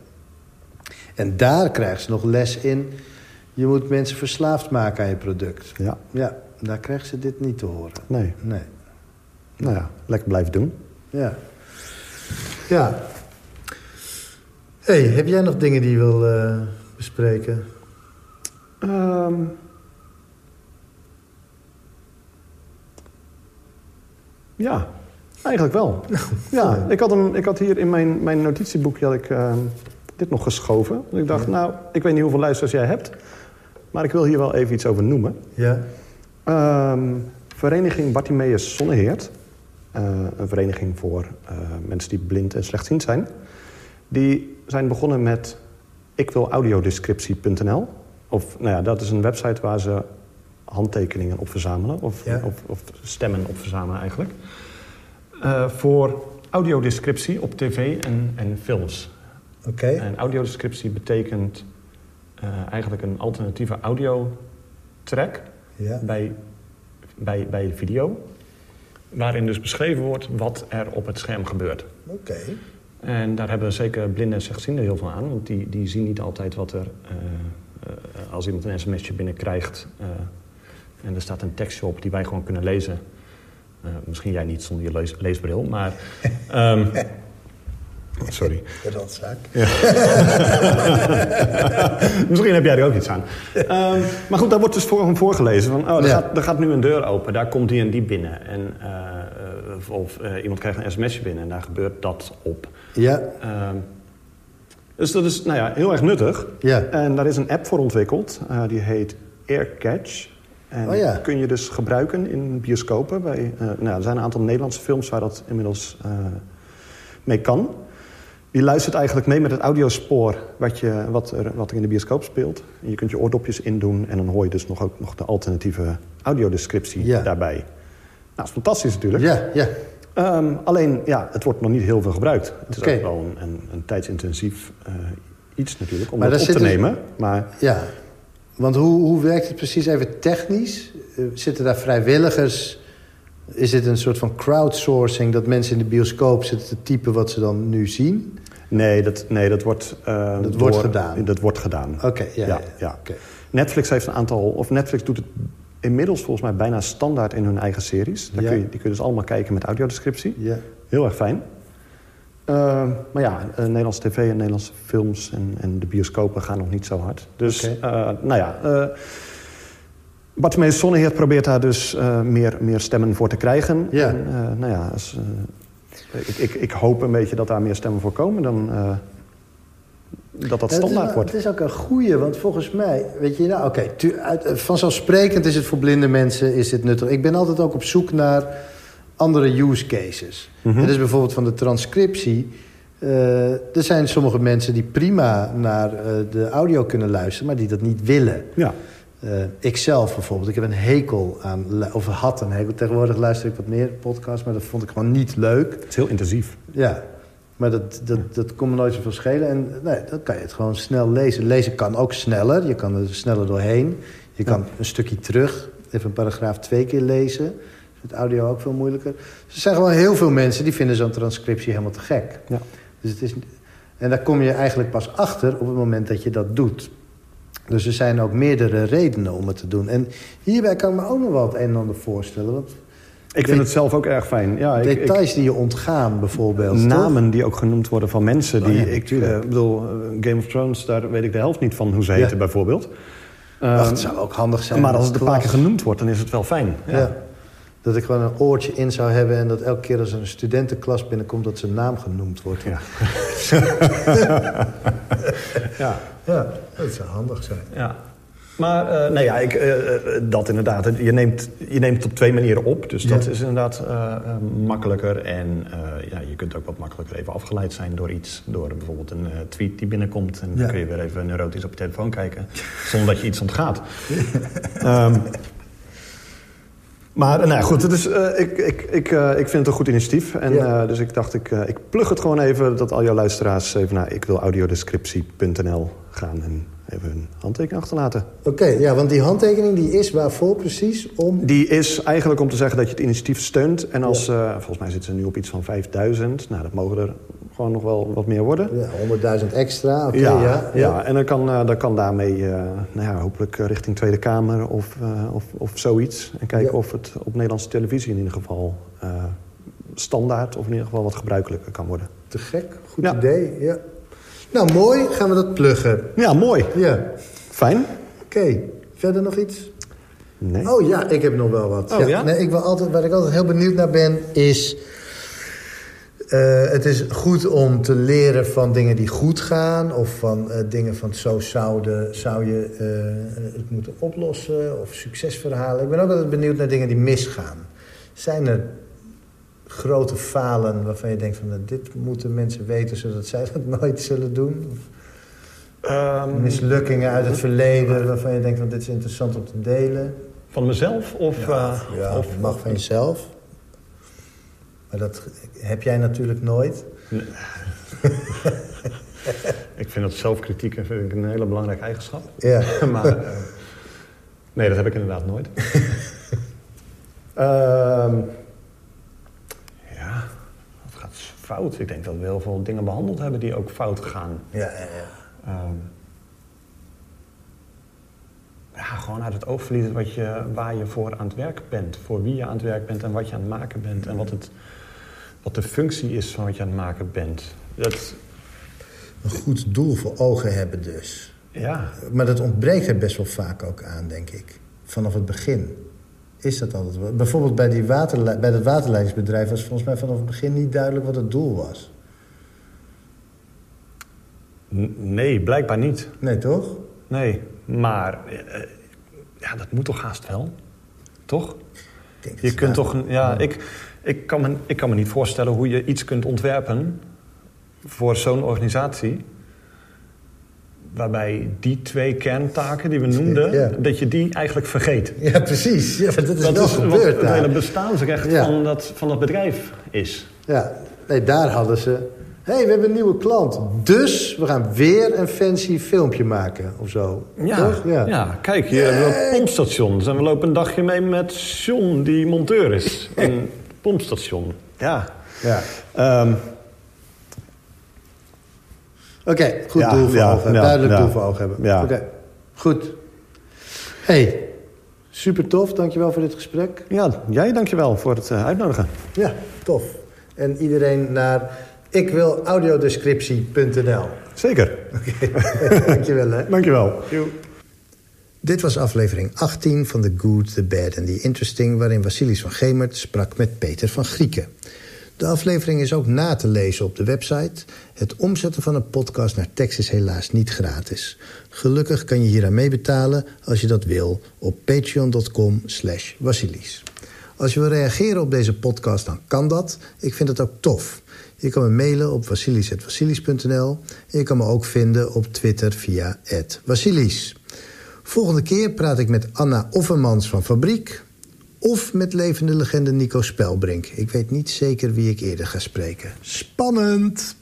En daar krijgen ze nog les in. Je moet mensen verslaafd maken aan je product. Ja, Ja, daar krijgen ze dit niet te horen. nee. Nee. Nou ja, lekker blijven doen. Ja. Ja. hey, heb jij nog dingen die je wil eh, bespreken? Ehm. ja, eigenlijk wel. ja, ik had, hem, ik had hier in mijn, mijn notitieboekje had ik, ehm, dit nog geschoven. Ik dacht, nou, ik weet niet hoeveel luisteraars jij hebt... maar ik wil hier wel even iets over noemen. Ja. Ehm, vereniging Bartimeus Zonneheert. Eh, een vereniging voor eh, mensen die blind en slechtziend zijn. Die zijn begonnen met ikwilaudiodescriptie.nl. Of, nou ja, dat is een website waar ze handtekeningen op verzamelen. Of, Ja. of, of stemmen op verzamelen eigenlijk. Eh, voor audiodescriptie op tv en, en films. Oké. En audiodescriptie betekent eigenlijk een alternatieve audiotrack Ja. bij, bij, bij de video. Waarin dus beschreven wordt wat er op het scherm gebeurt. Oké. En daar hebben zeker blinden en slechtzienden heel veel aan. Want die, die zien niet altijd wat er... eh, eh, als iemand een sms'je binnenkrijgt... eh, en er staat een tekstje op die wij gewoon kunnen lezen. Misschien jij niet zonder je lees- leesbril, maar... ehm, sorry. Rotzaak. Misschien heb jij er ook iets aan. Ehm, maar goed, daar wordt dus voor, voorgelezen. Van, oh, er, Ja. gaat, er gaat nu een deur open, daar komt die en die binnen. En, eh, eh, of of, eh, iemand krijgt een sms'je binnen en daar gebeurt dat op. Ja. Ehm, dus dat is nou ja, heel erg nuttig. Ja. En daar is een app voor ontwikkeld. die heet AirCatch. En Oh ja. kun je dus gebruiken in bioscopen. Bij, nou, er zijn een aantal Nederlandse films waar dat inmiddels mee kan. Die luistert eigenlijk mee met het audiospoor wat, je, wat, er, wat er in de bioscoop speelt. En je kunt je oordopjes indoen en dan hoor je dus nog, ook nog de alternatieve audiodescriptie Ja. daarbij. Nou, dat is fantastisch natuurlijk. Ja, ja. Ehm, alleen, ja, het wordt nog niet heel veel gebruikt. Het is ook wel een, een, een tijdsintensief eh, iets natuurlijk om Maar dat op te dus- nemen. Maar Ja, want hoe, hoe werkt het precies even technisch? Eh, zitten daar vrijwilligers? Is dit een soort van crowdsourcing... dat mensen in de bioscoop zitten te typen wat ze dan nu zien? nee, dat, nee, dat wordt... eh, Dat wordt gedaan? Dat wordt gedaan. Oké, ja, ja, Ja, ja. ja. Oké. Netflix heeft een aantal... Of Netflix doet het inmiddels volgens mij bijna standaard in hun eigen series. Daar Ja. kun je, die kun je dus allemaal kijken met audiodescriptie. Ja. Heel erg fijn. Eh, maar ja, eh, Nederlandse tv en Nederlandse films en, en de bioscopen gaan nog niet zo hard. Dus, eh, nou ja... eh Bartimeus Zonneheer probeert daar dus eh, meer, meer stemmen voor te krijgen. Ja. En, eh, nou ja, als, eh, ik, ik, ik hoop een beetje dat daar meer stemmen voor komen dan dat dat Ja, het standaard wel- wordt. Het is ook een goeie, want volgens mij... Weet je, nou oké, vanzelfsprekend is het voor blinde mensen is dit nuttig. Ik ben altijd ook op zoek naar andere use cases. Mhm. Dat is bijvoorbeeld van de transcriptie. Er zijn sommige mensen die prima naar de audio kunnen luisteren... maar die dat niet willen. Ja, Eh ik zelf bijvoorbeeld, ik heb een hekel aan... of had een hekel. Tegenwoordig luister ik wat meer podcasts... maar dat vond ik gewoon niet leuk. het is heel intensief. Ja, maar dat, dat, dat kon me nooit zoveel schelen. En nee, dan kan je het gewoon snel lezen. Lezen kan ook sneller. Je kan er sneller doorheen. Je kan een stukje terug. Even een paragraaf twee keer lezen. Met audio ook veel moeilijker. Dus er zijn gewoon heel veel mensen die vinden zo'n transcriptie helemaal te gek. Ja. Dus het is, en daar kom je eigenlijk pas achter op het moment dat je dat doet. Dus er zijn ook meerdere redenen om het te doen. En hierbij kan ik me ook nog wel het een en ander voorstellen. Want Ik vind het zelf ook erg fijn. Ja, ik, ik, details die je ontgaan bijvoorbeeld. toch? namen die ook genoemd worden van mensen Oh die... ja, ik eh, bedoel, eh, Game of Thrones, daar weet ik de helft niet van hoe ze Ja. heten bijvoorbeeld. Ach, het zou ook handig zijn. maar als het een paar keer genoemd wordt, dan is het wel fijn. Ja. Dat ik gewoon een oortje in zou hebben... en dat elke keer als er een studentenklas binnenkomt... dat zijn naam genoemd wordt. Ja. ja. Ja, dat zou handig zijn. Ja. Maar eh, nee, ja, ik, eh, eh, dat inderdaad. Je neemt, je neemt het op twee manieren op. Dus dat Ja. is inderdaad makkelijker. En ja, je kunt ook wat makkelijker even afgeleid zijn door iets. Door bijvoorbeeld een tweet die binnenkomt. En dan kun je weer even neurotisch op je telefoon kijken. Zonder dat je iets ontgaat. Ehm, maar nou ja, goed, dus, ik, ik, ik, eh, ik vind het een goed initiatief. En, Ja. eh, dus ik dacht, ik, ik plug het gewoon even... dat al jouw luisteraars even naar ikwilaudiodescriptie.nl gaan... en even een handtekening achterlaten. Oké, ja, want die handtekening die is waarvoor precies? Om... Die is eigenlijk om te zeggen dat je het initiatief steunt. En als, volgens mij zitten ze nu op iets van 5000. Nou, dat mogen er gewoon nog wel wat meer worden. Ja, 100.000 extra, ja, ja, ja. en dan kan, eh, dan kan daarmee eh, nou ja, hopelijk eh, richting Tweede Kamer of, of, of zoiets. En kijken Ja. of het op Nederlandse televisie in ieder geval standaard... of in ieder geval wat gebruikelijker kan worden. Te gek, goed Ja. idee. Ja. Nou, mooi, gaan we dat pluggen. Ja, mooi. Ja, Fijn. oké. Verder nog iets? Nee. Oh ja, ik heb nog wel wat. Oh, ja? Nee, ik wil altijd, waar ik altijd heel benieuwd naar ben, is... eh, het is goed om te leren van dingen die goed gaan... of van eh, dingen van zo zouden, zou je eh, het moeten oplossen... of succesverhalen. Ik ben ook altijd benieuwd naar dingen die misgaan. Zijn er grote falen waarvan je denkt... van nou, dit moeten mensen weten zodat zij dat nooit zullen doen? Of Ehm, mislukkingen uit het verleden waarvan je denkt... van dit is interessant om te delen? van mezelf of... eh, Ja, of het mag van jezelf. Maar dat heb jij natuurlijk nooit. Ik vind dat zelfkritiek vind ik een hele belangrijke eigenschap. Ja. maar eh, nee, dat heb ik inderdaad nooit. Ehm, ja, wat gaat fout? Ik denk dat we heel veel dingen behandeld hebben die ook fout gaan. Ja, ja, ja. Ehm, ja, gewoon uit het oog verliezen wat je, waar je voor aan het werk bent. Voor wie je aan het werk bent en wat je aan het maken bent. En wat, het, wat de functie is van wat je aan het maken bent. Dat, Een goed doel voor ogen hebben dus. ja, Maar dat ontbreekt er best wel vaak ook aan, denk ik. Vanaf het begin. Is dat altijd wel. Bijvoorbeeld bij, die waterle- bij dat waterleidingsbedrijf was volgens mij vanaf het begin niet duidelijk wat het doel was. N- nee, blijkbaar niet. Nee, toch? Nee, maar eh, ja, dat moet toch haast wel? Toch? Ik denk dat Je kunt toch... Ja, ik, ik, kan me, ik kan me niet voorstellen hoe je iets kunt ontwerpen... voor zo'n organisatie... waarbij die twee kerntaken die we noemden... Ja. dat je die eigenlijk vergeet. Ja, precies. Ja, dat is dat wel is wat gebeurd het daar. hele bestaansrecht Ja. van, dat, van dat bedrijf is. Ja, nee, daar hadden ze... Hé, hey, we hebben een nieuwe klant. Dus we gaan weer een fancy filmpje maken of zo. Ja, Toch? ja. kijk, hier hebben we pompstations. En we lopen een dagje mee met John, die monteur is. Een pompstation. Ja. ja. Ehm, Oké, goed Ja, doel voor ja, ogen. ja, Duidelijk ja. doel voor ogen hebben. Ja. Oké, goed. hey, super tof. Dankjewel voor dit gesprek. ja, jij dankjewel voor het eh, uitnodigen. Ja, tof. En iedereen naar ikwilaudiodescriptie.nl Zeker. Dankjewel, hè. Dankjewel. Dit was aflevering 18 van The Good, The Bad and The Interesting... waarin Vasilis van Gemert sprak met Peter van Grieken. De aflevering is ook na te lezen op de website. Het omzetten van een podcast naar tekst is helaas niet gratis. Gelukkig kan je hier aan meebetalen als je dat wil op patreon.com slash Vasilis. Als je wil reageren op deze podcast, dan kan dat. Ik vind het ook tof. Je kan me mailen op vasilis.vasilis.nl en je kan me ook vinden op Twitter via @vasilis. Volgende keer praat ik met Anna Offermans van Fabriek... of met levende legende Nico Spelbrink. Ik weet niet zeker wie ik eerder ga spreken. Spannend!